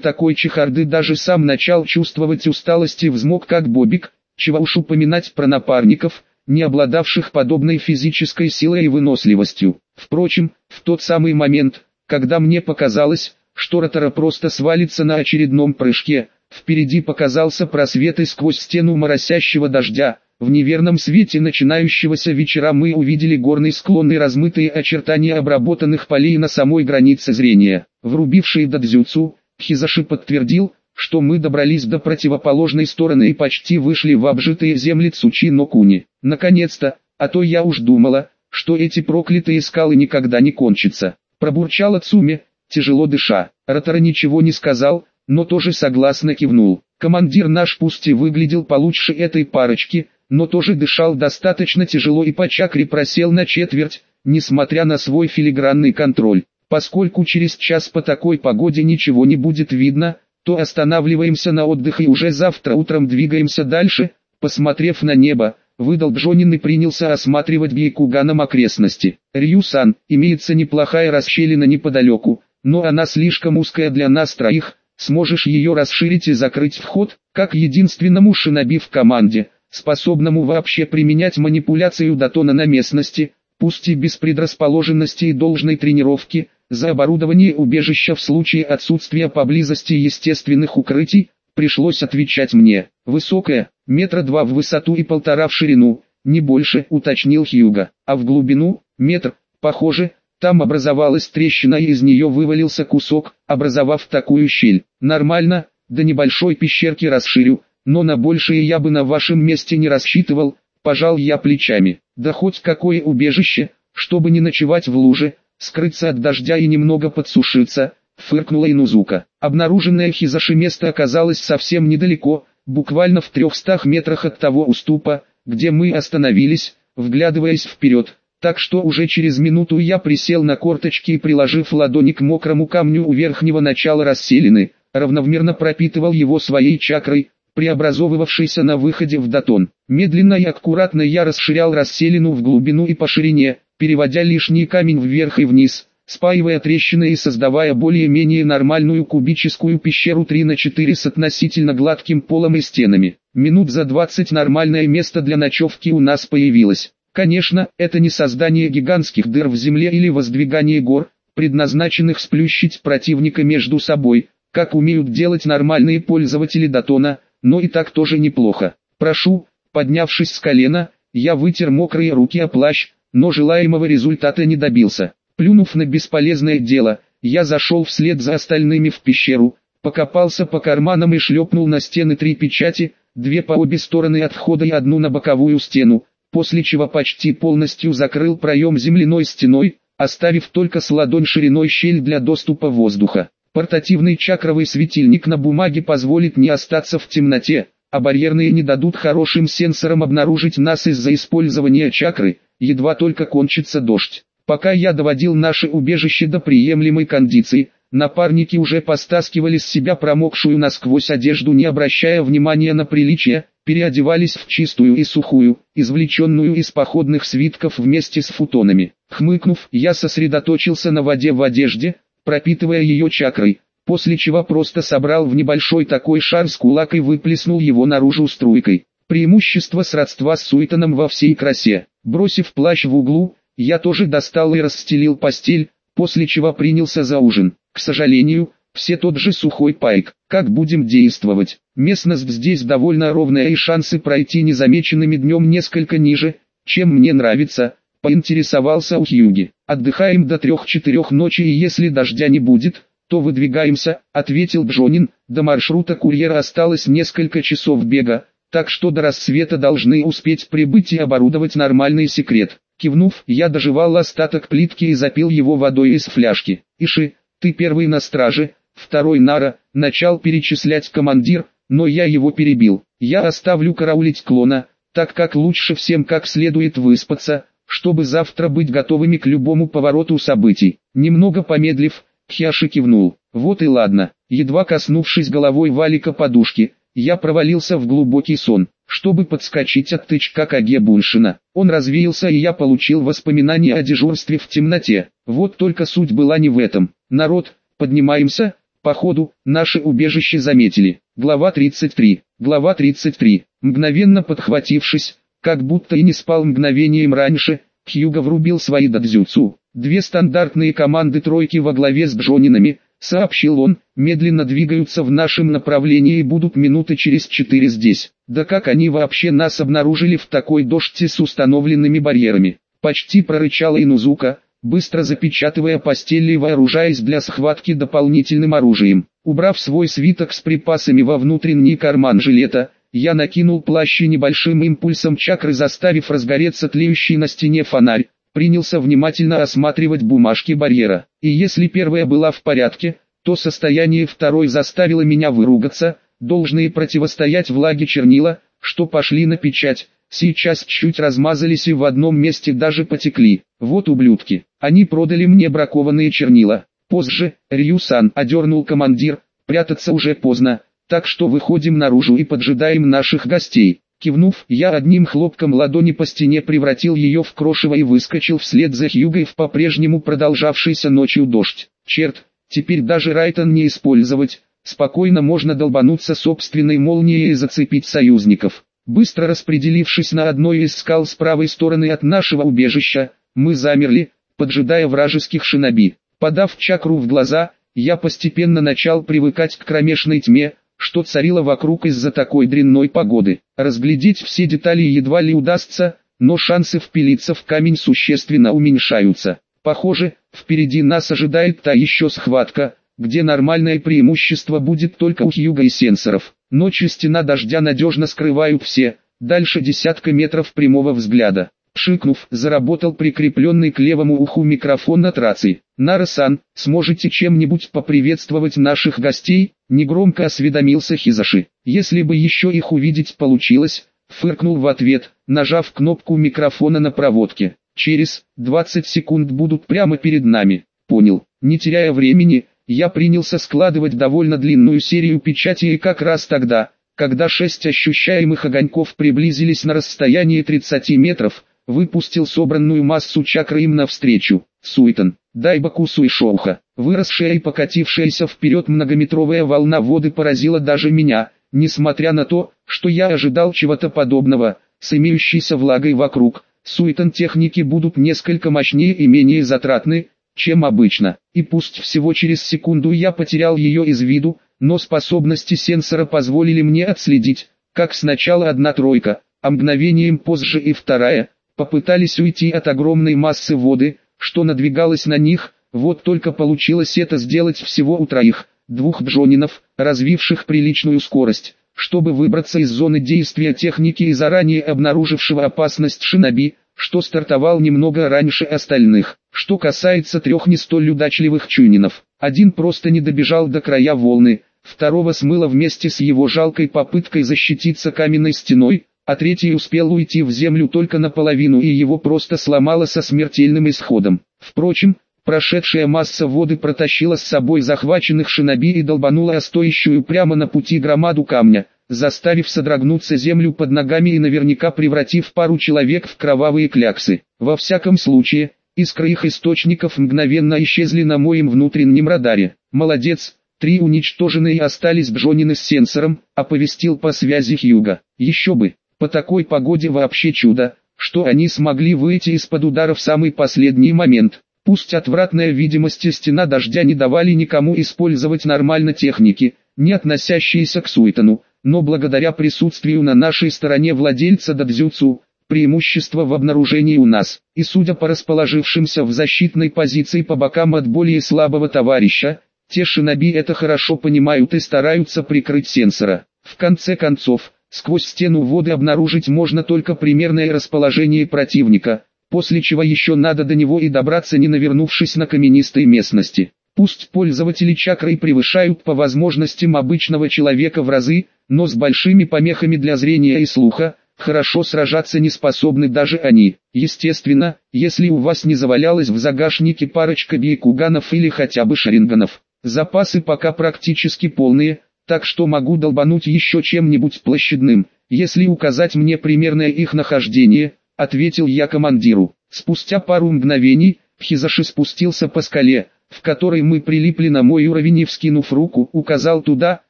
такой чехарды даже сам начал чувствовать усталость и взмок как бобик, чего уж упоминать про напарников, не обладавших подобной физической силой и выносливостью. Впрочем, в тот самый момент, когда мне показалось, что ротора просто свалится на очередном прыжке, впереди показался просвет и сквозь стену моросящего дождя, в неверном свете начинающегося вечера мы увидели горный склон и размытые очертания обработанных полей на самой границе зрения. Врубивший дадзюцу, Хизаши подтвердил, что мы добрались до противоположной стороны и почти вышли в обжитые земли Цучи-но-Куни. Наконец-то, а то я уж думала, что эти проклятые скалы никогда не кончатся. Пробурчала Цуми, тяжело дыша. Ротора ничего не сказал, но тоже согласно кивнул. Командир наш пусть и выглядел получше этой парочки, но тоже дышал достаточно тяжело и по чакре просел на четверть, несмотря на свой филигранный контроль. Поскольку через час по такой погоде ничего не будет видно, то останавливаемся на отдых и уже завтра утром двигаемся дальше, посмотрев на небо, выдал Джонин и принялся осматривать Гейкуганом окрестности. Рюсан, имеется неплохая расщелина неподалеку, но она слишком узкая для нас троих, сможешь ее расширить и закрыть вход, как единственному шиноби в команде, способному вообще применять манипуляцию датона на местности, пусть и без предрасположенности и должной тренировки, за оборудование убежища в случае отсутствия поблизости естественных укрытий, пришлось отвечать мне. Высокая, метра два в высоту и полтора в ширину, не больше, уточнил Хьюга, а в глубину, метр, похоже, там образовалась трещина и из нее вывалился кусок, образовав такую щель. Нормально, до небольшой пещерки расширю, но на большее я бы на вашем месте не рассчитывал, пожал я плечами. Да хоть какое убежище, чтобы не ночевать в луже, скрыться от дождя и немного подсушиться, фыркнула Инузука. Обнаруженное Хизаши место оказалось совсем недалеко, буквально в трехстах метрах от того уступа, где мы остановились, вглядываясь вперед. Так что уже через минуту я присел на корточки и приложив ладони к мокрому камню у верхнего начала расселены, равномерно пропитывал его своей чакрой, преобразовывавшейся на выходе в датон. Медленно и аккуратно я расширял расселину в глубину и по ширине, переводя лишний камень вверх и вниз, спаивая трещины и создавая более-менее нормальную кубическую пещеру 3 на 4 с относительно гладким полом и стенами. Минут за 20 нормальное место для ночевки у нас появилось. Конечно, это не создание гигантских дыр в земле или воздвигание гор, предназначенных сплющить противника между собой, как умеют делать нормальные пользователи Датона, но и так тоже неплохо. Прошу, поднявшись с колена, я вытер мокрые руки о плащ, но желаемого результата не добился. Плюнув на бесполезное дело, я зашел вслед за остальными в пещеру, покопался по карманам и шлепнул на стены три печати, две по обе стороны от входа и одну на боковую стену, после чего почти полностью закрыл проем земляной стеной, оставив только с ладонь шириной щель для доступа воздуха. Портативный чакровый светильник на бумаге позволит не остаться в темноте, а барьерные не дадут хорошим сенсорам обнаружить нас из-за использования чакры, едва только кончится дождь. Пока я доводил наше убежище до приемлемой кондиции, напарники уже постаскивали с себя промокшую насквозь одежду не обращая внимания на приличие, переодевались в чистую и сухую, извлеченную из походных свитков вместе с футонами. Хмыкнув, я сосредоточился на воде в одежде, пропитывая ее чакрой, после чего просто собрал в небольшой такой шар с кулак и выплеснул его наружу струйкой. Преимущество сродства с Суйтоном во всей красе. Бросив плащ в углу, я тоже достал и расстелил постель, после чего принялся за ужин. К сожалению, все тот же сухой пайк. Как будем действовать? Местность здесь довольно ровная и шансы пройти незамеченными днем несколько ниже, чем мне нравится, поинтересовался у Хьюги. Отдыхаем до трех-четырех ночи и если дождя не будет, то выдвигаемся, ответил Джонин. До маршрута курьера осталось несколько часов бега, так что до рассвета должны успеть прибыть и оборудовать нормальный секрет. Кивнув, я доживал остаток плитки и запил его водой из фляжки. Иши, ты первый на страже, второй нара, начал перечислять командир, но я его перебил. Я оставлю караулить клона, так как лучше всем как следует выспаться, чтобы завтра быть готовыми к любому повороту событий. Немного помедлив, Хяши кивнул. Вот и ладно. Едва коснувшись головой валика подушки, я провалился в глубокий сон, чтобы подскочить от тычка Каге Буншина. Он развеялся и я получил воспоминания о дежурстве в темноте. Вот только суть была не в этом. Народ, поднимаемся, походу, наше убежище заметили. Глава 33. Глава 33. Мгновенно подхватившись, как будто и не спал мгновением раньше, Хьюго врубил свои дадзюцу. Две стандартные команды тройки во главе с Джонинами, сообщил он, медленно двигаются в нашем направлении и будут минуты через четыре здесь. Да как они вообще нас обнаружили в такой дождь с установленными барьерами? Почти прорычала Инузука, быстро запечатывая постели и вооружаясь для схватки дополнительным оружием. Убрав свой свиток с припасами во внутренний карман жилета, я накинул плащ и небольшим импульсом чакры заставив разгореться тлеющий на стене фонарь, принялся внимательно осматривать бумажки барьера. И если первая была в порядке, то состояние второй заставило меня выругаться, должные противостоять влаге чернила, что пошли на печать, сейчас чуть размазались и в одном месте даже потекли. Вот ублюдки, они продали мне бракованные чернила. Позже, Рюсан одернул командир, прятаться уже поздно, так что выходим наружу и поджидаем наших гостей. Кивнув, я одним хлопком ладони по стене превратил ее в крошево и выскочил вслед за Хьюгой в по-прежнему продолжавшийся ночью дождь. Черт, теперь даже Райтон не использовать, спокойно можно долбануться собственной молнией и зацепить союзников. Быстро распределившись на одной из скал с правой стороны от нашего убежища, мы замерли, поджидая вражеских шиноби. Подав чакру в глаза, я постепенно начал привыкать к кромешной тьме, что царило вокруг из-за такой дрянной погоды. Разглядеть все детали едва ли удастся, но шансы впилиться в камень существенно уменьшаются. Похоже, впереди нас ожидает та еще схватка, где нормальное преимущество будет только у Хьюга и сенсоров. Ночью стена дождя надежно скрывают все, дальше десятка метров прямого взгляда. Пшикнув, заработал прикрепленный к левому уху микрофон от рации. «Нара-сан, сможете чем-нибудь поприветствовать наших гостей?» Негромко осведомился Хизаши. «Если бы еще их увидеть получилось», фыркнул в ответ, нажав кнопку микрофона на проводке. «Через 20 секунд будут прямо перед нами». Понял. Не теряя времени, я принялся складывать довольно длинную серию печатей и как раз тогда, когда шесть ощущаемых огоньков приблизились на расстояние 30 метров, выпустил собранную массу чакры им навстречу. Суетон, дай Бакусу и Шоуха. Выросшая и покатившаяся вперед многометровая волна воды поразила даже меня, несмотря на то, что я ожидал чего-то подобного, с имеющейся влагой вокруг. Суетон техники будут несколько мощнее и менее затратны, чем обычно, и пусть всего через секунду я потерял ее из виду, но способности сенсора позволили мне отследить, как сначала одна тройка, а мгновением позже и вторая, попытались уйти от огромной массы воды, что надвигалось на них, вот только получилось это сделать всего у троих, двух джонинов, развивших приличную скорость, чтобы выбраться из зоны действия техники и заранее обнаружившего опасность шиноби, что стартовал немного раньше остальных. Что касается трех не столь удачливых чунинов, один просто не добежал до края волны, второго смыло вместе с его жалкой попыткой защититься каменной стеной, а третий успел уйти в землю только наполовину и его просто сломало со смертельным исходом. Впрочем, прошедшая масса воды протащила с собой захваченных шиноби и долбанула о стоящую прямо на пути громаду камня, заставив содрогнуться землю под ногами и наверняка превратив пару человек в кровавые кляксы. Во всяком случае, искры их источников мгновенно исчезли на моем внутреннем радаре. Молодец, три уничтоженные остались Джонины с сенсором, оповестил по связи Хьюга. Еще бы. По такой погоде вообще чудо, что они смогли выйти из-под удара в самый последний момент. Пусть отвратная видимость и стена дождя не давали никому использовать нормально техники, не относящиеся к Суитону, но благодаря присутствию на нашей стороне владельца Дадзюцу, преимущество в обнаружении у нас, и судя по расположившимся в защитной позиции по бокам от более слабого товарища, те шиноби это хорошо понимают и стараются прикрыть сенсора. В конце концов, Сквозь стену воды обнаружить можно только примерное расположение противника, после чего еще надо до него и добраться не навернувшись на каменистой местности. Пусть пользователи чакрой превышают по возможностям обычного человека в разы, но с большими помехами для зрения и слуха, хорошо сражаться не способны даже они. Естественно, если у вас не завалялась в загашнике парочка бейкуганов или хотя бы шаринганов. Запасы пока практически полные, так что могу долбануть еще чем-нибудь площадным, если указать мне примерное их нахождение, ответил я командиру. Спустя пару мгновений, Хизаши спустился по скале, в которой мы прилипли на мой уровень и вскинув руку, указал туда,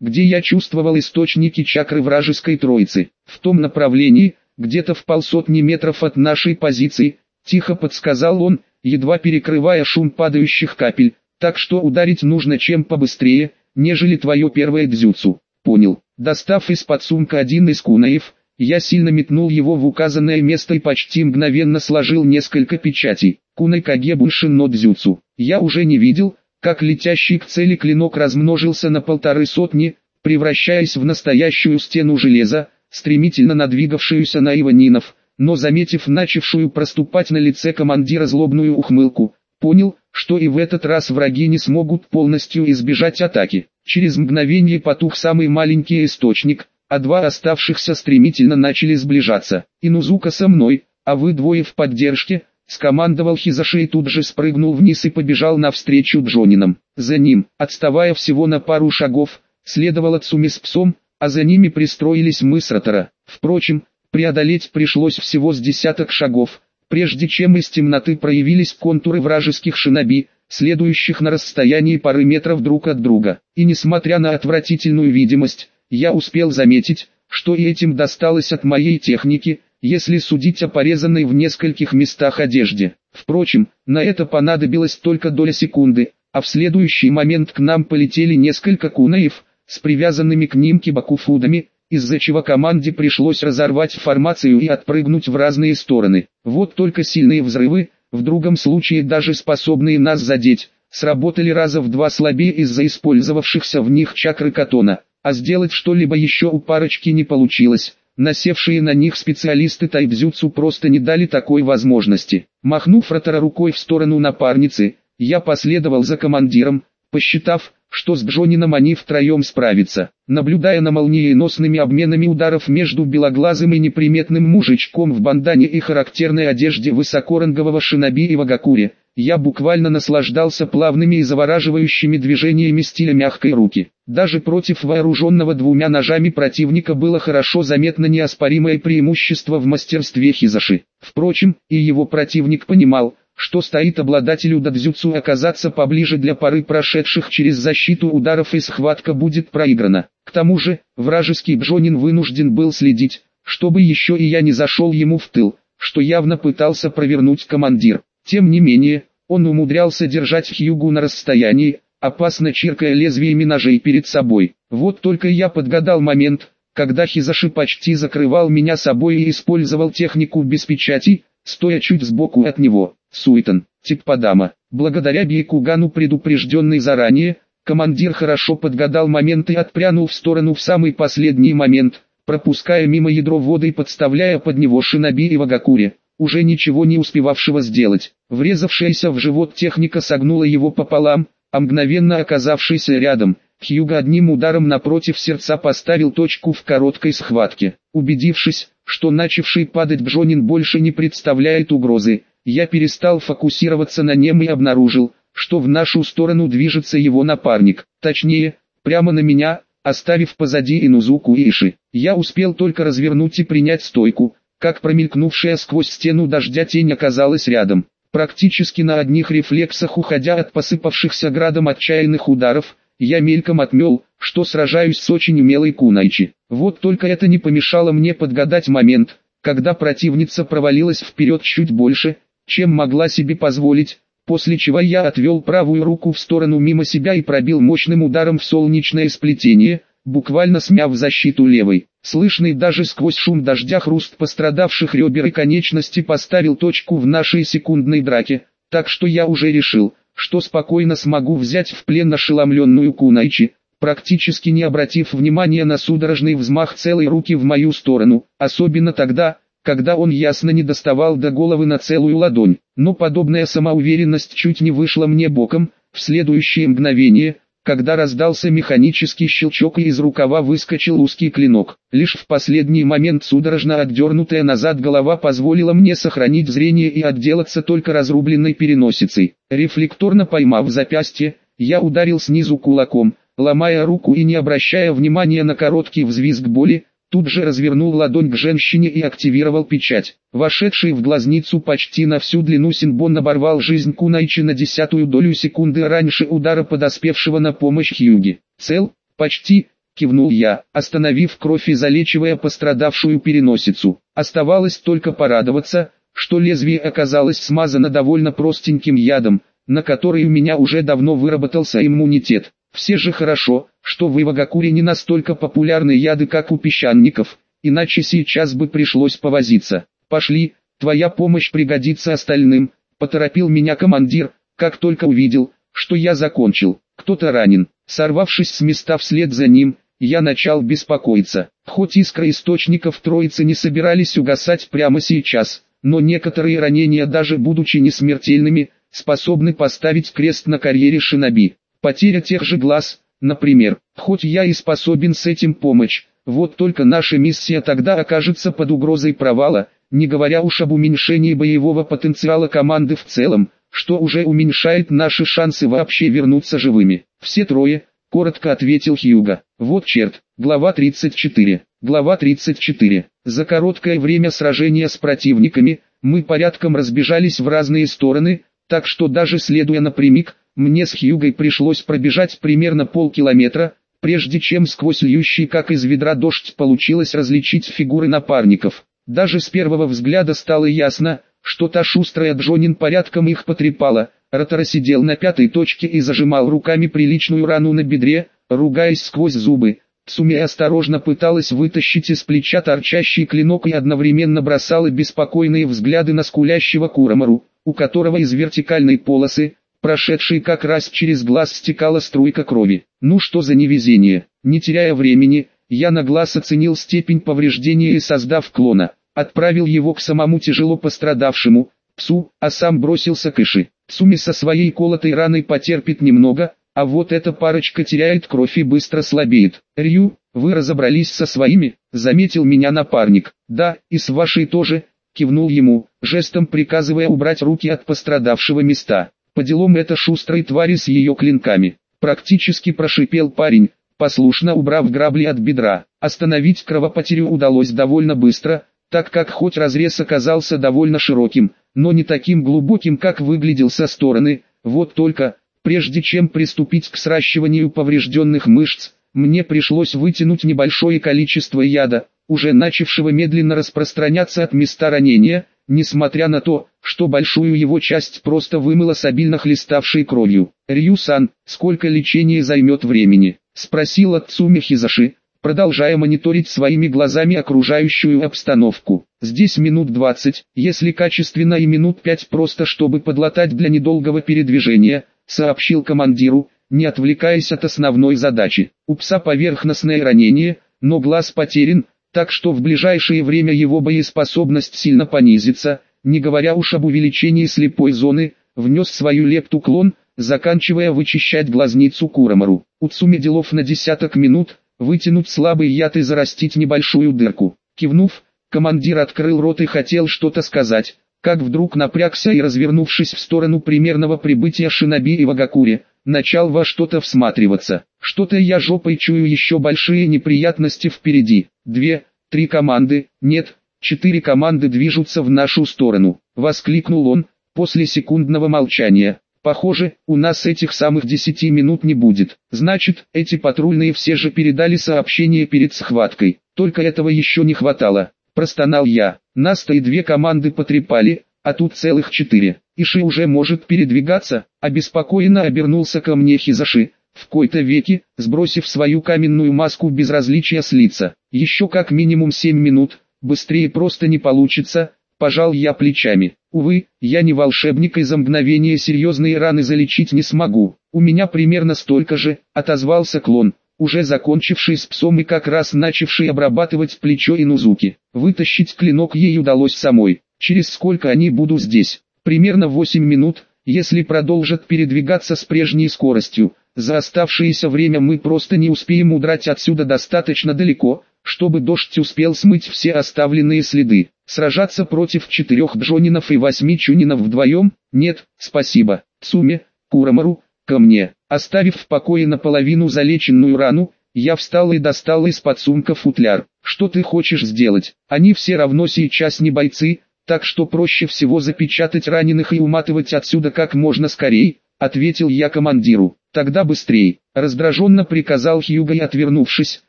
где я чувствовал источники чакры вражеской троицы. В том направлении, где-то в полсотни метров от нашей позиции, тихо подсказал он, едва перекрывая шум падающих капель, так что ударить нужно чем побыстрее, нежели твое первое дзюцу. Понял. Достав из-под сумка один из кунаев, я сильно метнул его в указанное место и почти мгновенно сложил несколько печатей. Кунай Кагебуншин но дзюцу. Я уже не видел, как летящий к цели клинок размножился на полторы сотни, превращаясь в настоящую стену железа, стремительно надвигавшуюся на Иванинов, но заметив начавшую проступать на лице командира злобную ухмылку, понял, что и в этот раз враги не смогут полностью избежать атаки. Через мгновение потух самый маленький источник, а два оставшихся стремительно начали сближаться. «Инузука со мной, а вы двое в поддержке», скомандовал Хизаши и тут же спрыгнул вниз и побежал навстречу Джонинам. За ним, отставая всего на пару шагов, следовал Цуми с псом, а за ними пристроились мы с Ротора. Впрочем, преодолеть пришлось всего с десяток шагов, прежде чем из темноты проявились контуры вражеских шиноби, следующих на расстоянии пары метров друг от друга. И несмотря на отвратительную видимость, я успел заметить, что и этим досталось от моей техники, если судить о порезанной в нескольких местах одежде. Впрочем, на это понадобилось только доля секунды, а в следующий момент к нам полетели несколько кунаев, с привязанными к ним кибакуфудами, из-за чего команде пришлось разорвать формацию и отпрыгнуть в разные стороны. Вот только сильные взрывы, в другом случае даже способные нас задеть, сработали раза в два слабее из-за использовавшихся в них чакры катона а сделать что-либо еще у парочки не получилось. Насевшие на них специалисты тайбзюцу просто не дали такой возможности. Махнув ротора рукой в сторону напарницы, я последовал за командиром, посчитав, что с Джонином они втроем справятся. Наблюдая на молниеносными обменами ударов между белоглазым и неприметным мужичком в бандане и характерной одежде высокорангового шиноби и вагакуре, я буквально наслаждался плавными и завораживающими движениями стиля мягкой руки. Даже против вооруженного двумя ножами противника было хорошо заметно неоспоримое преимущество в мастерстве Хизаши. Впрочем, и его противник понимал, что стоит обладателю дадзюцу оказаться поближе для пары прошедших через защиту ударов и схватка будет проиграна. К тому же, вражеский Бжонин вынужден был следить, чтобы еще и я не зашел ему в тыл, что явно пытался провернуть командир. Тем не менее, он умудрялся держать Хьюгу на расстоянии, опасно чиркая лезвиями ножей перед собой. Вот только я подгадал момент, когда Хизаши почти закрывал меня собой и использовал технику без печати, стоя чуть сбоку от него. Суетон, Типпадама. Благодаря Бейкугану предупрежденный заранее, командир хорошо подгадал момент и отпрянул в сторону в самый последний момент, пропуская мимо ядро воды и подставляя под него шиноби и вагакури уже ничего не успевавшего сделать. Врезавшаяся в живот техника согнула его пополам, а мгновенно оказавшийся рядом, Хьюга одним ударом напротив сердца поставил точку в короткой схватке. Убедившись, что начавший падать Бжонин больше не представляет угрозы, я перестал фокусироваться на нем и обнаружил, что в нашу сторону движется его напарник, точнее, прямо на меня, оставив позади Инузуку и Иши. Я успел только развернуть и принять стойку, как промелькнувшая сквозь стену дождя тень оказалась рядом. Практически на одних рефлексах уходя от посыпавшихся градом отчаянных ударов, я мельком отмел, что сражаюсь с очень умелой кунайчи. Вот только это не помешало мне подгадать момент, когда противница провалилась вперед чуть больше, чем могла себе позволить, после чего я отвел правую руку в сторону мимо себя и пробил мощным ударом в солнечное сплетение, буквально смяв защиту левой. Слышный даже сквозь шум дождя хруст пострадавших ребер и конечности поставил точку в нашей секундной драке, так что я уже решил, что спокойно смогу взять в плен ошеломленную Кунайчи, практически не обратив внимания на судорожный взмах целой руки в мою сторону, особенно тогда, когда он ясно не доставал до головы на целую ладонь. Но подобная самоуверенность чуть не вышла мне боком, в следующее мгновение, когда раздался механический щелчок и из рукава выскочил узкий клинок. Лишь в последний момент судорожно отдернутая назад голова позволила мне сохранить зрение и отделаться только разрубленной переносицей. Рефлекторно поймав запястье, я ударил снизу кулаком, ломая руку и не обращая внимания на короткий взвизг боли, тут же развернул ладонь к женщине и активировал печать. Вошедший в глазницу почти на всю длину Синбон оборвал жизнь Кунайчи на десятую долю секунды раньше удара подоспевшего на помощь Хьюги. «Цел?» «Почти», — кивнул я, остановив кровь и залечивая пострадавшую переносицу. Оставалось только порадоваться, что лезвие оказалось смазано довольно простеньким ядом, на который у меня уже давно выработался иммунитет. Все же хорошо, что в Ивагакуре не настолько популярны яды, как у песчаников, иначе сейчас бы пришлось повозиться. Пошли, твоя помощь пригодится остальным, поторопил меня командир, как только увидел, что я закончил. Кто-то ранен, сорвавшись с места вслед за ним, я начал беспокоиться. Хоть искры источников троицы не собирались угасать прямо сейчас, но некоторые ранения даже будучи несмертельными, способны поставить крест на карьере шиноби. Потеря тех же глаз, например, хоть я и способен с этим помочь, вот только наша миссия тогда окажется под угрозой провала, не говоря уж об уменьшении боевого потенциала команды в целом, что уже уменьшает наши шансы вообще вернуться живыми. Все трое, коротко ответил Хьюга. Вот черт, глава 34. Глава 34. За короткое время сражения с противниками, мы порядком разбежались в разные стороны, так что даже следуя напрямик, мне с Хьюгой пришлось пробежать примерно полкилометра, прежде чем сквозь льющий как из ведра дождь получилось различить фигуры напарников. Даже с первого взгляда стало ясно, что та шустрая Джонин порядком их потрепала. Ротора сидел на пятой точке и зажимал руками приличную рану на бедре, ругаясь сквозь зубы. Цуми осторожно пыталась вытащить из плеча торчащий клинок и одновременно бросала беспокойные взгляды на скулящего Курамару, у которого из вертикальной полосы, прошедшей как раз через глаз стекала струйка крови. Ну что за невезение, не теряя времени, я на глаз оценил степень повреждения и создав клона, отправил его к самому тяжело пострадавшему, псу, а сам бросился к Иши. Цуми со своей колотой раной потерпит немного, а вот эта парочка теряет кровь и быстро слабеет. Рю, вы разобрались со своими, заметил меня напарник. Да, и с вашей тоже, кивнул ему, жестом приказывая убрать руки от пострадавшего места. По делам это шустрой твари с ее клинками. Практически прошипел парень, послушно убрав грабли от бедра. Остановить кровопотерю удалось довольно быстро, так как хоть разрез оказался довольно широким, но не таким глубоким, как выглядел со стороны. Вот только, прежде чем приступить к сращиванию поврежденных мышц, мне пришлось вытянуть небольшое количество яда, уже начавшего медленно распространяться от места ранения, несмотря на то, что большую его часть просто вымыло с обильно хлеставшей кровью. «Рью-сан, сколько лечения займет времени?» – спросил Цуми Хизаши, продолжая мониторить своими глазами окружающую обстановку. «Здесь минут двадцать, если качественно и минут пять просто чтобы подлатать для недолгого передвижения», – сообщил командиру, не отвлекаясь от основной задачи. У пса поверхностное ранение, но глаз потерян, так что в ближайшее время его боеспособность сильно понизится, не говоря уж об увеличении слепой зоны, внес свою лепту клон, заканчивая вычищать глазницу Курамару. Уцуми делов на десяток минут, вытянуть слабый яд и зарастить небольшую дырку. Кивнув, командир открыл рот и хотел что-то сказать, как вдруг напрягся и развернувшись в сторону примерного прибытия Шиноби и Вагакури, начал во что-то всматриваться. Что-то я жопой чую еще большие неприятности впереди. Две, три команды, нет, четыре команды движутся в нашу сторону. Воскликнул он, после секундного молчания. Похоже, у нас этих самых десяти минут не будет. Значит, эти патрульные все же передали сообщение перед схваткой. Только этого еще не хватало. Простонал я. Нас-то и две команды потрепали, а тут целых четыре. Иши уже может передвигаться, обеспокоенно обернулся ко мне Хизаши, в кои-то веки, сбросив свою каменную маску безразличия с лица. Еще как минимум семь минут, быстрее просто не получится, пожал я плечами. Увы, я не волшебник и за мгновение серьезные раны залечить не смогу. У меня примерно столько же, отозвался клон, уже закончивший с псом и как раз начавший обрабатывать плечо Инузуки. Вытащить клинок ей удалось самой. Через сколько они будут здесь? Примерно 8 минут, если продолжат передвигаться с прежней скоростью. За оставшееся время мы просто не успеем удрать отсюда достаточно далеко, чтобы дождь успел смыть все оставленные следы. Сражаться против четырех Джонинов и восьми Чунинов вдвоем? Нет, спасибо. Цуме, Курамару, ко мне. Оставив в покое наполовину залеченную рану, я встал и достал из-под сумка футляр. Что ты хочешь сделать? Они все равно сейчас не бойцы, так что проще всего запечатать раненых и уматывать отсюда как можно скорее, ответил я командиру. Тогда быстрей, раздраженно приказал Хьюго и отвернувшись,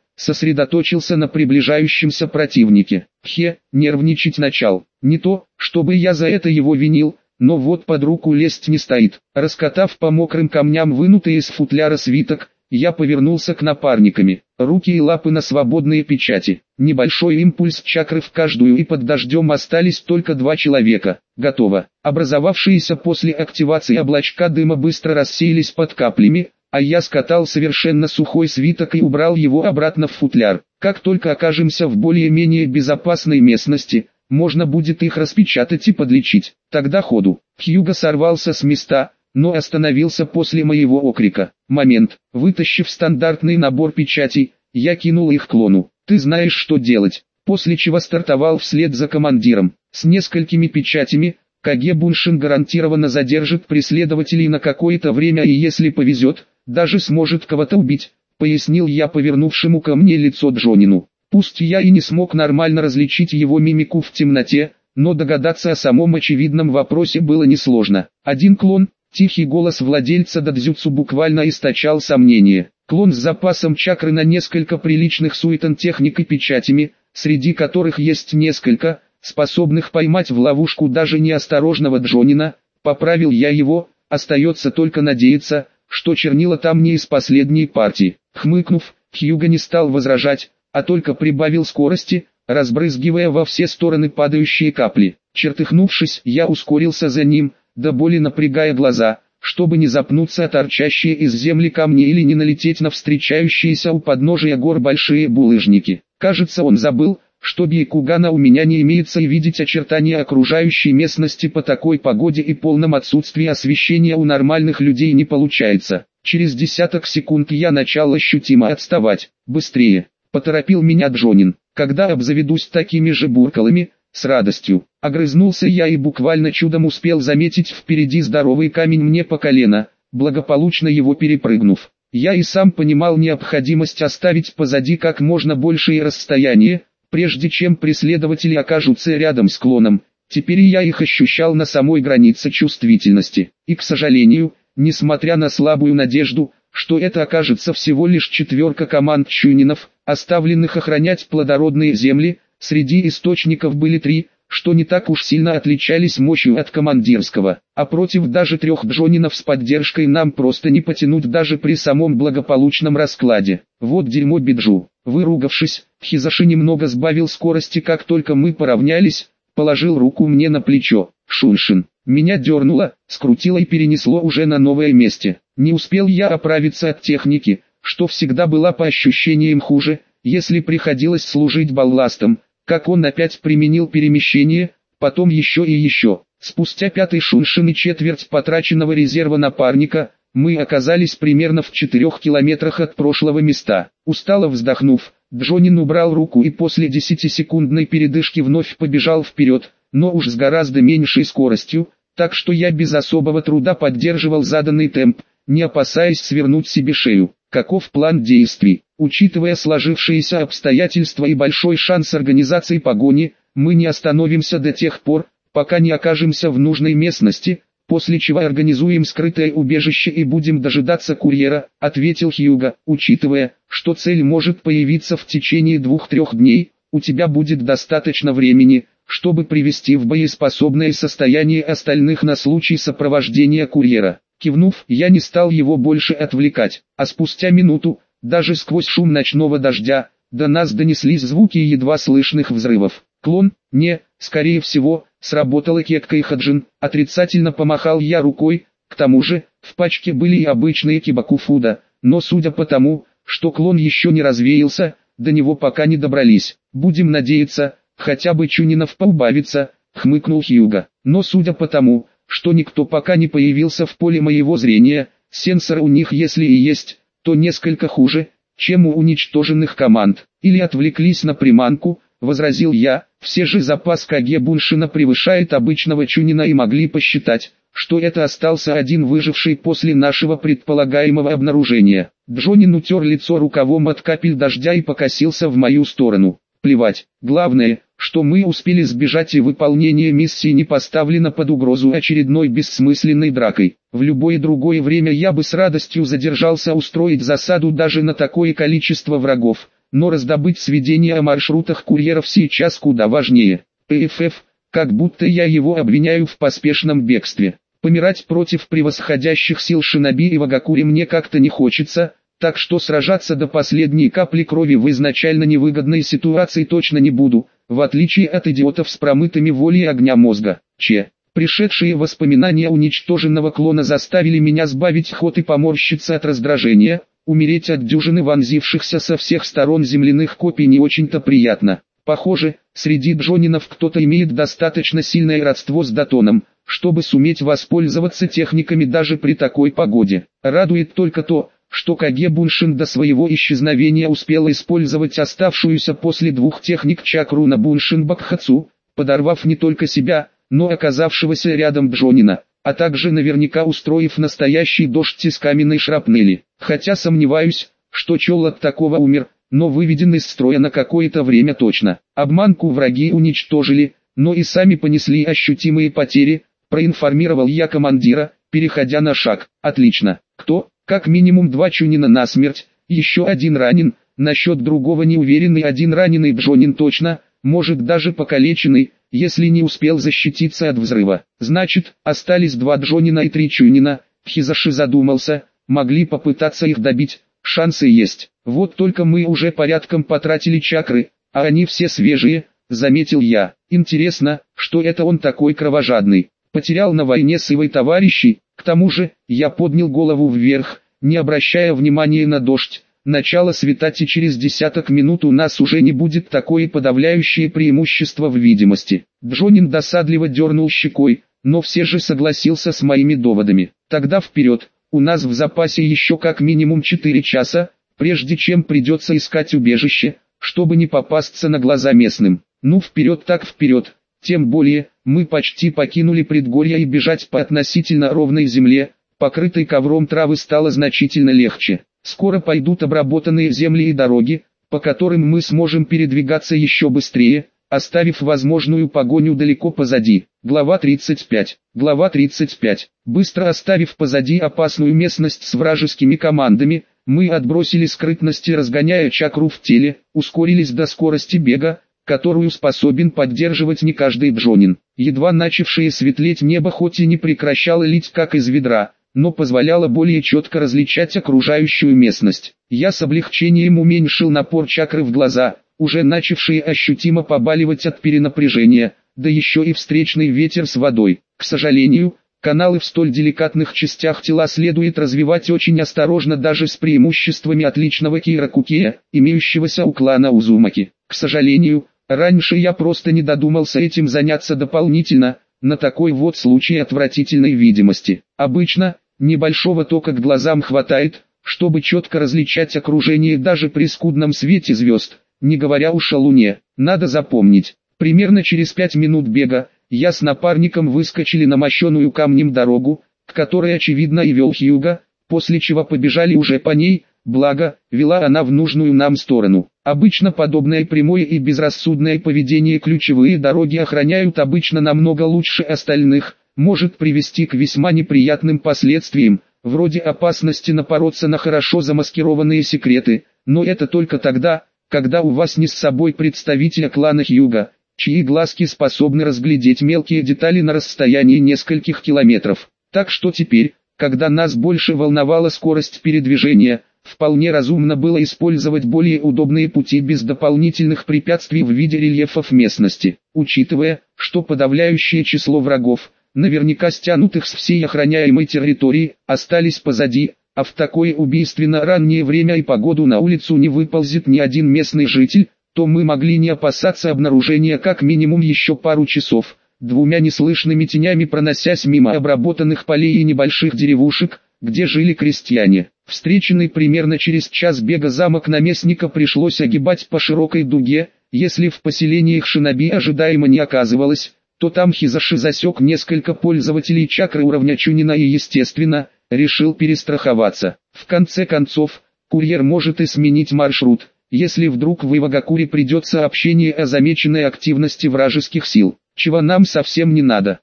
сосредоточился на приближающемся противнике. Хе, нервничать начал. Не то, чтобы я за это его винил, но вот под руку лезть не стоит. Раскатав по мокрым камням вынутый из футляра свиток, я повернулся к напарниками. Руки и лапы на свободные печати. Небольшой импульс чакры в каждую и под дождем остались только два человека. Готово. Образовавшиеся после активации облачка дыма быстро рассеялись под каплями, а я скатал совершенно сухой свиток и убрал его обратно в футляр. Как только окажемся в более-менее безопасной местности, можно будет их распечатать и подлечить. Тогда ходу. Хьюго сорвался с места, но остановился после моего окрика. Момент. Вытащив стандартный набор печатей, я кинул их клону. Ты знаешь, что делать. После чего стартовал вслед за командиром. С несколькими печатями, Каге Буншин гарантированно задержит преследователей на какое-то время и если повезет, даже сможет кого-то убить, пояснил я повернувшему ко мне лицо Джонину. Пусть я и не смог нормально различить его мимику в темноте, но догадаться о самом очевидном вопросе было несложно. Один клон, тихий голос владельца дадзюцу буквально источал сомнение. Клон с запасом чакры на несколько приличных суетан техник и печатями, среди которых есть несколько, способных поймать в ловушку даже неосторожного Джонина, поправил я его, остается только надеяться, что чернила там не из последней партии. Хмыкнув, Хьюго не стал возражать, а только прибавил скорости, разбрызгивая во все стороны падающие капли. Чертыхнувшись, я ускорился за ним, до боли напрягая глаза, чтобы не запнуться о торчащие из земли камни или не налететь на встречающиеся у подножия гор большие булыжники. Кажется, он забыл, что Бейкугана у меня не имеется и видеть очертания окружающей местности по такой погоде и полном отсутствии освещения у нормальных людей не получается. Через десяток секунд я начал ощутимо отставать. Быстрее, поторопил меня Джонин. Когда обзаведусь такими же буркалами, с радостью, огрызнулся я и буквально чудом успел заметить впереди здоровый камень мне по колено, благополучно его перепрыгнув. Я и сам понимал необходимость оставить позади как можно большее расстояние, прежде чем преследователи окажутся рядом с клоном. Теперь я их ощущал на самой границе чувствительности. И к сожалению, несмотря на слабую надежду, что это окажется всего лишь четверка команд чунинов, оставленных охранять плодородные земли, среди источников были три, что не так уж сильно отличались мощью от командирского, а против даже трех джонинов с поддержкой нам просто не потянуть даже при самом благополучном раскладе. Вот дерьмо биджу. Выругавшись, Хизаши немного сбавил скорости как только мы поравнялись, положил руку мне на плечо. Шуншин. Меня дернуло, скрутило и перенесло уже на новое месте. Не успел я оправиться от техники, что всегда была по ощущениям хуже, если приходилось служить балластом, как он опять применил перемещение, потом еще и еще. Спустя пятый шуншин и четверть потраченного резерва напарника, мы оказались примерно в четырех километрах от прошлого места. Устало вздохнув, Джонин убрал руку и после десятисекундной передышки вновь побежал вперед, но уж с гораздо меньшей скоростью, так что я без особого труда поддерживал заданный темп, не опасаясь свернуть себе шею. Каков план действий? Учитывая сложившиеся обстоятельства и большой шанс организации погони, мы не остановимся до тех пор, пока не окажемся в нужной местности, после чего организуем скрытое убежище и будем дожидаться курьера», — ответил Хьюга, учитывая, что цель может появиться в течение двух-трех дней, у тебя будет достаточно времени, чтобы привести в боеспособное состояние остальных на случай сопровождения курьера. Кивнув, я не стал его больше отвлекать, а спустя минуту, даже сквозь шум ночного дождя, до нас донеслись звуки едва слышных взрывов. Клон, не, скорее всего, сработала кетка и хаджин, отрицательно помахал я рукой, к тому же, в пачке были и обычные кибакуфуда, но судя по тому, что клон еще не развеялся, до него пока не добрались. Будем надеяться, хотя бы Чунинов поубавится, хмыкнул Хьюга. Но судя по тому, что никто пока не появился в поле моего зрения, сенсор у них если и есть, то несколько хуже, чем у уничтоженных команд. Или отвлеклись на приманку, возразил я, все же запас КГ Буншина превышает обычного Чунина и могли посчитать, что это остался один выживший после нашего предполагаемого обнаружения. Джонин утер лицо рукавом от капель дождя и покосился в мою сторону. Плевать, главное, что мы успели сбежать и выполнение миссии не поставлено под угрозу очередной бессмысленной дракой. В любое другое время я бы с радостью задержался устроить засаду даже на такое количество врагов, но раздобыть сведения о маршрутах курьеров сейчас куда важнее. ПФФ, как будто я его обвиняю в поспешном бегстве. Помирать против превосходящих сил Шиноби и Вагакури мне как-то не хочется, так что сражаться до последней капли крови в изначально невыгодной ситуации точно не буду, в отличие от идиотов с промытыми волей огня мозга. Че. Пришедшие воспоминания уничтоженного клона заставили меня сбавить ход и поморщиться от раздражения, умереть от дюжины вонзившихся со всех сторон земляных копий не очень-то приятно. Похоже, среди Джонинов кто-то имеет достаточно сильное родство с Датоном, чтобы суметь воспользоваться техниками даже при такой погоде. Радует только то, что Каге Буншин до своего исчезновения успел использовать оставшуюся после двух техник чакру на Буншин Бакхацу, подорвав не только себя, но оказавшегося рядом Джонина, а также наверняка устроив настоящий дождь из каменной шрапнели. Хотя сомневаюсь, что Чол от такого умер, но выведен из строя на какое-то время точно. Обманку враги уничтожили, но и сами понесли ощутимые потери, проинформировал я командира, переходя на шаг. Отлично. Кто? Как минимум два Чунина на смерть, еще один ранен, насчет другого не уверенный один раненый Бжонин точно, может даже покалеченный, если не успел защититься от взрыва. Значит, остались два Джонина и три Чунина, Хизаши задумался, могли попытаться их добить, шансы есть. Вот только мы уже порядком потратили чакры, а они все свежие, заметил я. Интересно, что это он такой кровожадный потерял на войне свои товарищей, к тому же, я поднял голову вверх, не обращая внимания на дождь, начало светать и через десяток минут у нас уже не будет такое подавляющее преимущество в видимости. Джонин досадливо дернул щекой, но все же согласился с моими доводами. Тогда вперед, у нас в запасе еще как минимум 4 часа, прежде чем придется искать убежище, чтобы не попасться на глаза местным. Ну вперед так вперед, тем более, мы почти покинули предгорье и бежать по относительно ровной земле, покрытой ковром травы стало значительно легче. Скоро пойдут обработанные земли и дороги, по которым мы сможем передвигаться еще быстрее, оставив возможную погоню далеко позади. Глава 35. Глава 35. Быстро оставив позади опасную местность с вражескими командами, мы отбросили скрытности разгоняя чакру в теле, ускорились до скорости бега, которую способен поддерживать не каждый Джонин. Едва начавшее светлеть небо хоть и не прекращало лить как из ведра, но позволяло более четко различать окружающую местность. Я с облегчением уменьшил напор чакры в глаза, уже начавшие ощутимо побаливать от перенапряжения, да еще и встречный ветер с водой. К сожалению, каналы в столь деликатных частях тела следует развивать очень осторожно даже с преимуществами отличного киракукея, имеющегося у клана Узумаки. К сожалению, Раньше я просто не додумался этим заняться дополнительно, на такой вот случай отвратительной видимости. Обычно, небольшого тока к глазам хватает, чтобы четко различать окружение даже при скудном свете звезд, не говоря уж о луне. Надо запомнить, примерно через пять минут бега, я с напарником выскочили на мощеную камнем дорогу, к которой очевидно и вел Хьюга, после чего побежали уже по ней, Благо, вела она в нужную нам сторону. Обычно подобное прямое и безрассудное поведение ключевые дороги охраняют обычно намного лучше остальных, может привести к весьма неприятным последствиям, вроде опасности напороться на хорошо замаскированные секреты, но это только тогда, когда у вас не с собой представителя клана Хьюга, чьи глазки способны разглядеть мелкие детали на расстоянии нескольких километров. Так что теперь, когда нас больше волновала скорость передвижения, Вполне разумно было использовать более удобные пути без дополнительных препятствий в виде рельефов местности, учитывая, что подавляющее число врагов, наверняка стянутых с всей охраняемой территории, остались позади, а в такое убийственно раннее время и погоду на улицу не выползет ни один местный житель, то мы могли не опасаться обнаружения как минимум еще пару часов, двумя неслышными тенями проносясь мимо обработанных полей и небольших деревушек, где жили крестьяне. Встреченный примерно через час бега замок наместника пришлось огибать по широкой дуге, если в поселениях шиноби ожидаемо не оказывалось, то там Хизаши засек несколько пользователей чакры уровня Чунина и естественно, решил перестраховаться. В конце концов, курьер может и сменить маршрут, если вдруг в Ивагакуре придет сообщение о замеченной активности вражеских сил, чего нам совсем не надо.